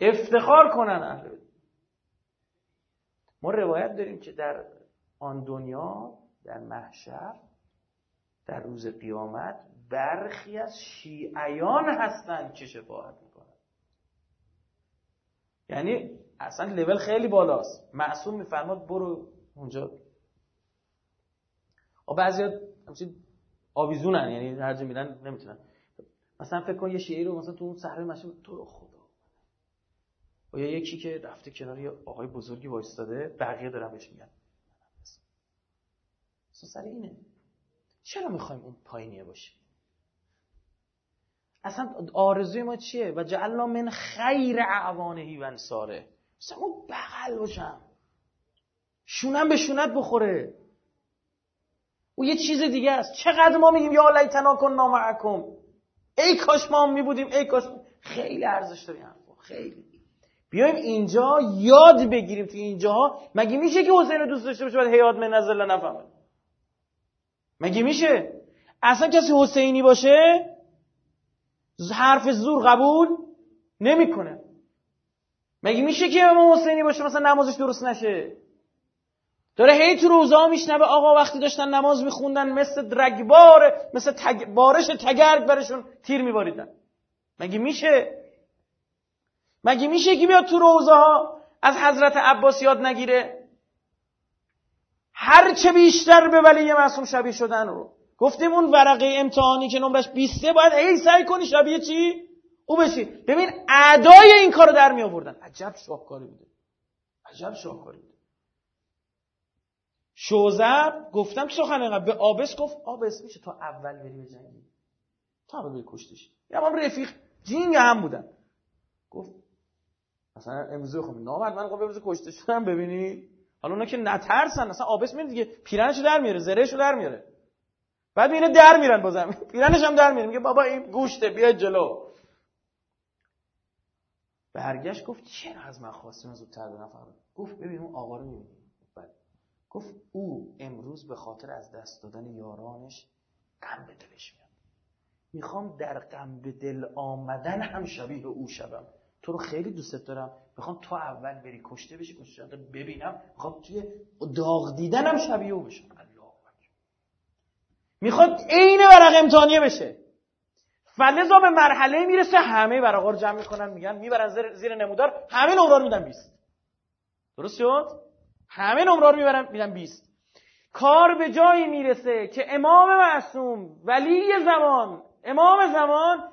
افتخار کنن اهل ما روایت داریم که در آن دنیا در محشر در روز قیامت برخی از شیعیان هستند که شفاعت می‌کنن. یعنی اصلا لول خیلی بالاست. معصوم میفرماد برو اونجا. و بعضی آویزونن یعنی هر جا میرن نمی‌تونن. مثلا فکر کن یه شیعی رو مثلا تو اون صحنه ماشین تو رو خدا. و یا یکی که رفته کنار یه آقای بزرگی وایستاده بقیه دارن بهش میگن. سر اینه. چرا می‌خوایم اون پایینیه باشیم؟ اصلا آرزوی ما چیه؟ و جعلنا من خیر اعوانهی و انصاره. مثلا اون بغل باشم. شونم به شونت بخوره. او یه چیز دیگه است. چقدر ما میگیم یا لیتنا کن معکم ای کاش ما هم میبودیم ای کاش. خیلی ارزش داره خیلی. بیایم اینجا یاد بگیریم تو اینجاها. مگه میشه که حسین دوست داشته باشه بعد هیاد من نزل نفهمه؟ مگه میشه؟ اصلا کسی حسینی باشه؟ حرف زور قبول نمی‌کنه. مگه میشه که امام حسینی باشه مثلا نمازش درست نشه؟ داره هی تو روزا میشنوه آقا وقتی داشتن نماز میخوندن مثل درگبار مثل تگ... بارش تگرگ برشون تیر میباریدن. مگه میشه؟ مگه میشه که بیاد تو روزه ها از حضرت عباس یاد نگیره؟ هر چه بیشتر به ولی معصوم شبیه شدن رو. گفتیم اون ورقه امتحانی که نمرش 20 باید ای سعی کنی شبیه چی؟ او بشی ببین ادای این کارو در می آوردن عجب شاهکاری بوده. عجب شاهکاری شوزر گفتم سخن به آبس گفت آبس میشه تا اول بری به جنگی. تا اول بری کشتش یا هم رفیق جینگ هم بودن. گفت مثلا امروز خب نامرد من گفت امروز کشته شدم ببینی؟ حالا اونا که نترسن مثلا آبس میره دیگه پیرنشو در میاره زرهشو در میاره. بعد میره در میرن بازم پیرنش هم در میره میگه بابا این گوشته بیا جلو. برگشت گفت چرا از من خواستیم زودتر دو نفر گفت ببین اون آقا رو می‌بینی. گفت او امروز به خاطر از دست دادن یارانش غم به دلش میاد. می‌خوام در غم به دل آمدن هم شبیه او شوم. تو رو خیلی دوست دارم. می‌خوام تو اول بری کشته بشی کشته ببینم. می‌خوام توی داغ دیدنم شبیه او بشم. می‌خواد عین ورق امتحانیه بشه. فلزا به مرحله می‌رسه همه ورقا رو جمع می‌کنن میگن می‌برن زیر نمودار همه نمره رو میدن 20 درست شد؟ همه نمره رو می‌برن میدن 20 کار به جایی می‌رسه که امام معصوم ولی زمان امام زمان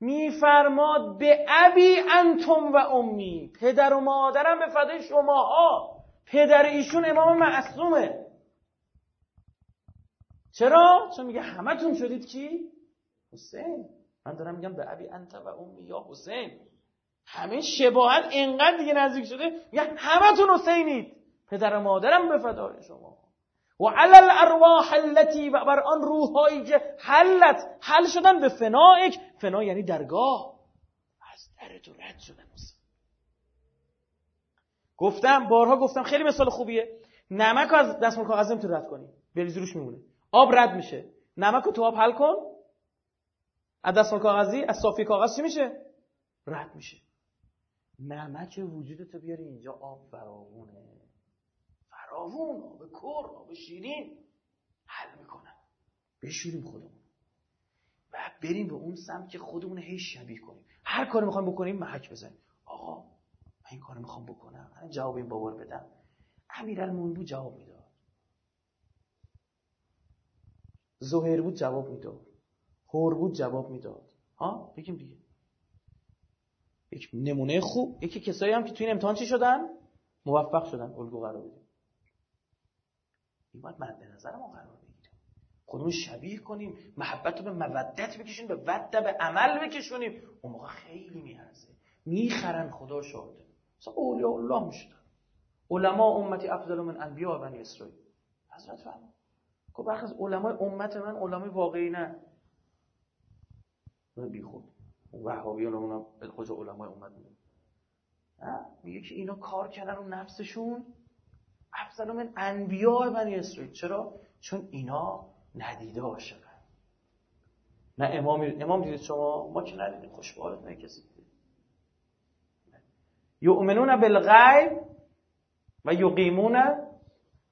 میفرماد به ابی انتم و امی پدر و مادرم به فدای شماها. پدر ایشون امام معصومه. چرا؟ چون میگه همتون شدید کی؟ حسین. من دارم میگم به ابی انت و امی یا حسین. همه شباهت انقدر دیگه نزدیک شده میگه همتون حسینید. پدر و مادرم به فدای شما. و علی الارواح التي و بر آن روحهایی که حلت حل شدن به فنائک. فنا یعنی درگاه. از در تو رد شدن گفتم بارها گفتم خیلی مثال خوبیه. نمک از دستمال کاغذ تو رد کنی. بریزی روش میمونه. آب رد میشه. نمک تو آب حل کن. از دستمال کاغذی از صافی کاغذ چی میشه؟ رد میشه. نمک وجودتو بیاری اینجا آب فراوونه. فراوون آب کر آب شیرین حل می‌کنن. بشوریم خودمون. و بریم به اون سمت که خودمون هی شبیه کنیم. هر کاری می‌خوایم بکنیم محک بزنیم. آقا من این کارو می‌خوام بکنم. من جواب این بابار بدم. امیرالمومنین جواب می‌داد. زهیر بود جواب می‌داد. هور بود جواب می‌داد. ها؟ بگیم دیگه. یک نمونه خوب. یکی کسایی هم که توی این امتحان چی شدن؟ موفق شدن. الگو قرار بدیم. این باید مد نظر ما قرار بگیره. خودمون شبیه کنیم محبت رو به مودت بکشیم به وده به عمل بکشونیم. اون موقع خیلی میارزه. می‌خرن خدا شاهده مثلا اولیاء الله می‌شدن. علما امتی افضل من انبیا بنی اسرائیل. حضرت فرمان خب برخی از علمای امت من علمای واقعی نه. بی خود. وهابیان اونا به خود علمای امت میگن. میگه که اینا کار کردن رو نفسشون. افضل من انبیاء بنی اسرائیل. چرا؟ چون اینا ندیده عاشقن. نه امام امام دیدید شما؟ ما که ندیدیم. خوشبالت نه کسی یؤمنون بالغیب و یقیمون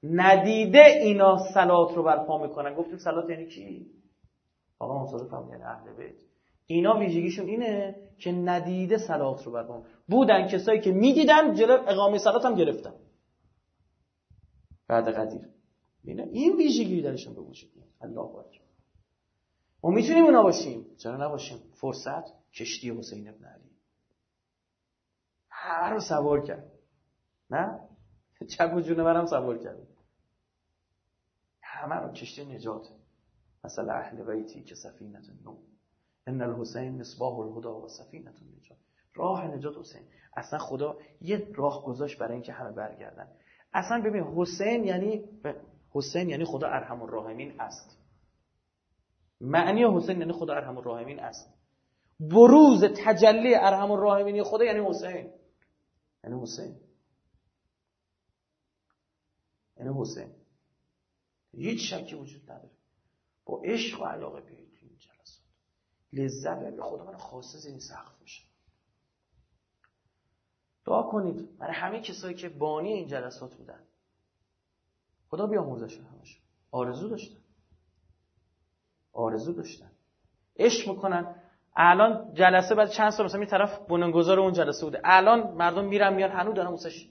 ندیده اینا سلات رو برپا می‌کنن. گفتیم سلات یعنی کی آقا مصادف فهم یعنی اهل بیت. اینا ویژگیشون اینه که ندیده سلات رو برپا بودن کسایی که می‌دیدن جلو اقامه سلات هم گرفتن. بعد قدیر این ویژگی درشون به وجود میاد. الله اکبر. ما می‌تونیم اونا باشیم. چرا نباشیم؟ فرصت؟ کشتی حسین ابن علی. همه رو سوار کرد. نه؟ چپ و برم سوار کرد. همه رو کشتی نجات. مثلا اهل بیتی که سفینت نو ان الحسین مصباح الهدا و سفینه نجات راه نجات حسین. اصلا خدا یه راه گذاشت برای اینکه همه برگردن. اصلا ببین حسین یعنی حسین یعنی خدا ارحم الراحمین است. معنی حسین یعنی خدا ارحم الراحمین است. بروز تجلی ارحم الراحمین خدا یعنی حسین. یعنی حسین. یعنی حسین. هیچ شکی وجود نداره. با عشق و علاقه بیایید تو این جلسات. لذت به خدا من خاصه این سقف میشه. دعا کنید. برای همه کسایی که بانی این جلسات بودن. خدا بیامرزشون همش آرزو داشتن. آرزو داشتن. عشق می‌کنن. الان جلسه بعد چند سال مثلا می طرف بنیانگذار اون جلسه بوده. الان مردم میرن میان هنوز دارن موسش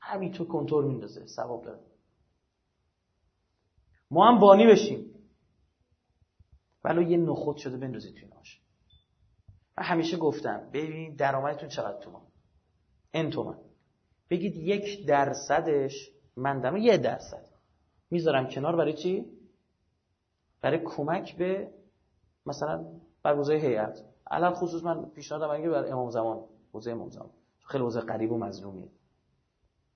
همین تو کنترل میندازه ثواب داره. ما هم بانی بشیم. ولی یه نخود شده بندازید توی ناش من همیشه گفتم ببین درآمدتون چقدر تومان این تومن. بگید یک درصدش من دارم. یه درصد. می‌ذارم کنار برای چی؟ برای کمک به مثلا برگزاری هیئت. الان خصوص من پیشنهادم اگه بر امام زمان. حوزه امام زمان. خیلی حوزه قریب و مظلومیه.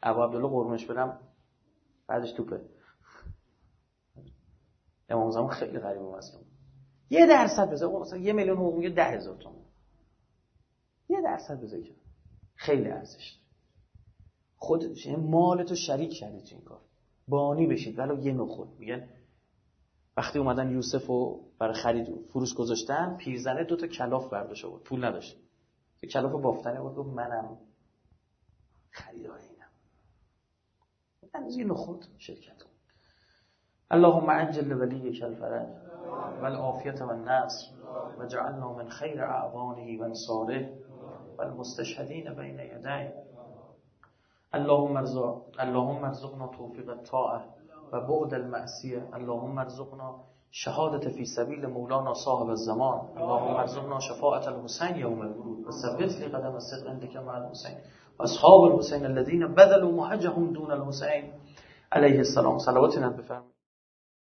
ابو عبدالله قربونش برم. بعدش توپه. امام زمان خیلی قریب و مظلوم. یه درصد بذار. مثلا یه میلیون حقوق میگه ده هزار تومان یه درصد بذار خیلی ارزش خود یعنی مال تو شریک کردی تو این کار. بانی بشید ولو یه نخود میگن وقتی اومدن یوسف رو برای خرید فروش گذاشتن پیرزنه دو تا کلاف برداشت بود پول نداشت. یه کلاف بافتنه بود گفت منم خریدار اینم. از یه نخود شرکت کن. اللهم عجل ولیک الفرج والعافیت والنصر وجعلنا من خیر اعوانه و انصاره. والمستشهدین بین یدیه اللهم ارزق اللهم ارزقنا توفیق الطاعه و بعد المعصیه. اللهم ارزقنا شهادت فی سبیل مولانا صاحب الزمان. اللهم ارزقنا شفاعت الحسین یوم الورود. و ثبت لی قدم الصدق عندك مع الحسین و اصحاب الحسین الذين بذلوا مهجهم دون الحسین. علیه السلام. صلوات بفرمایید.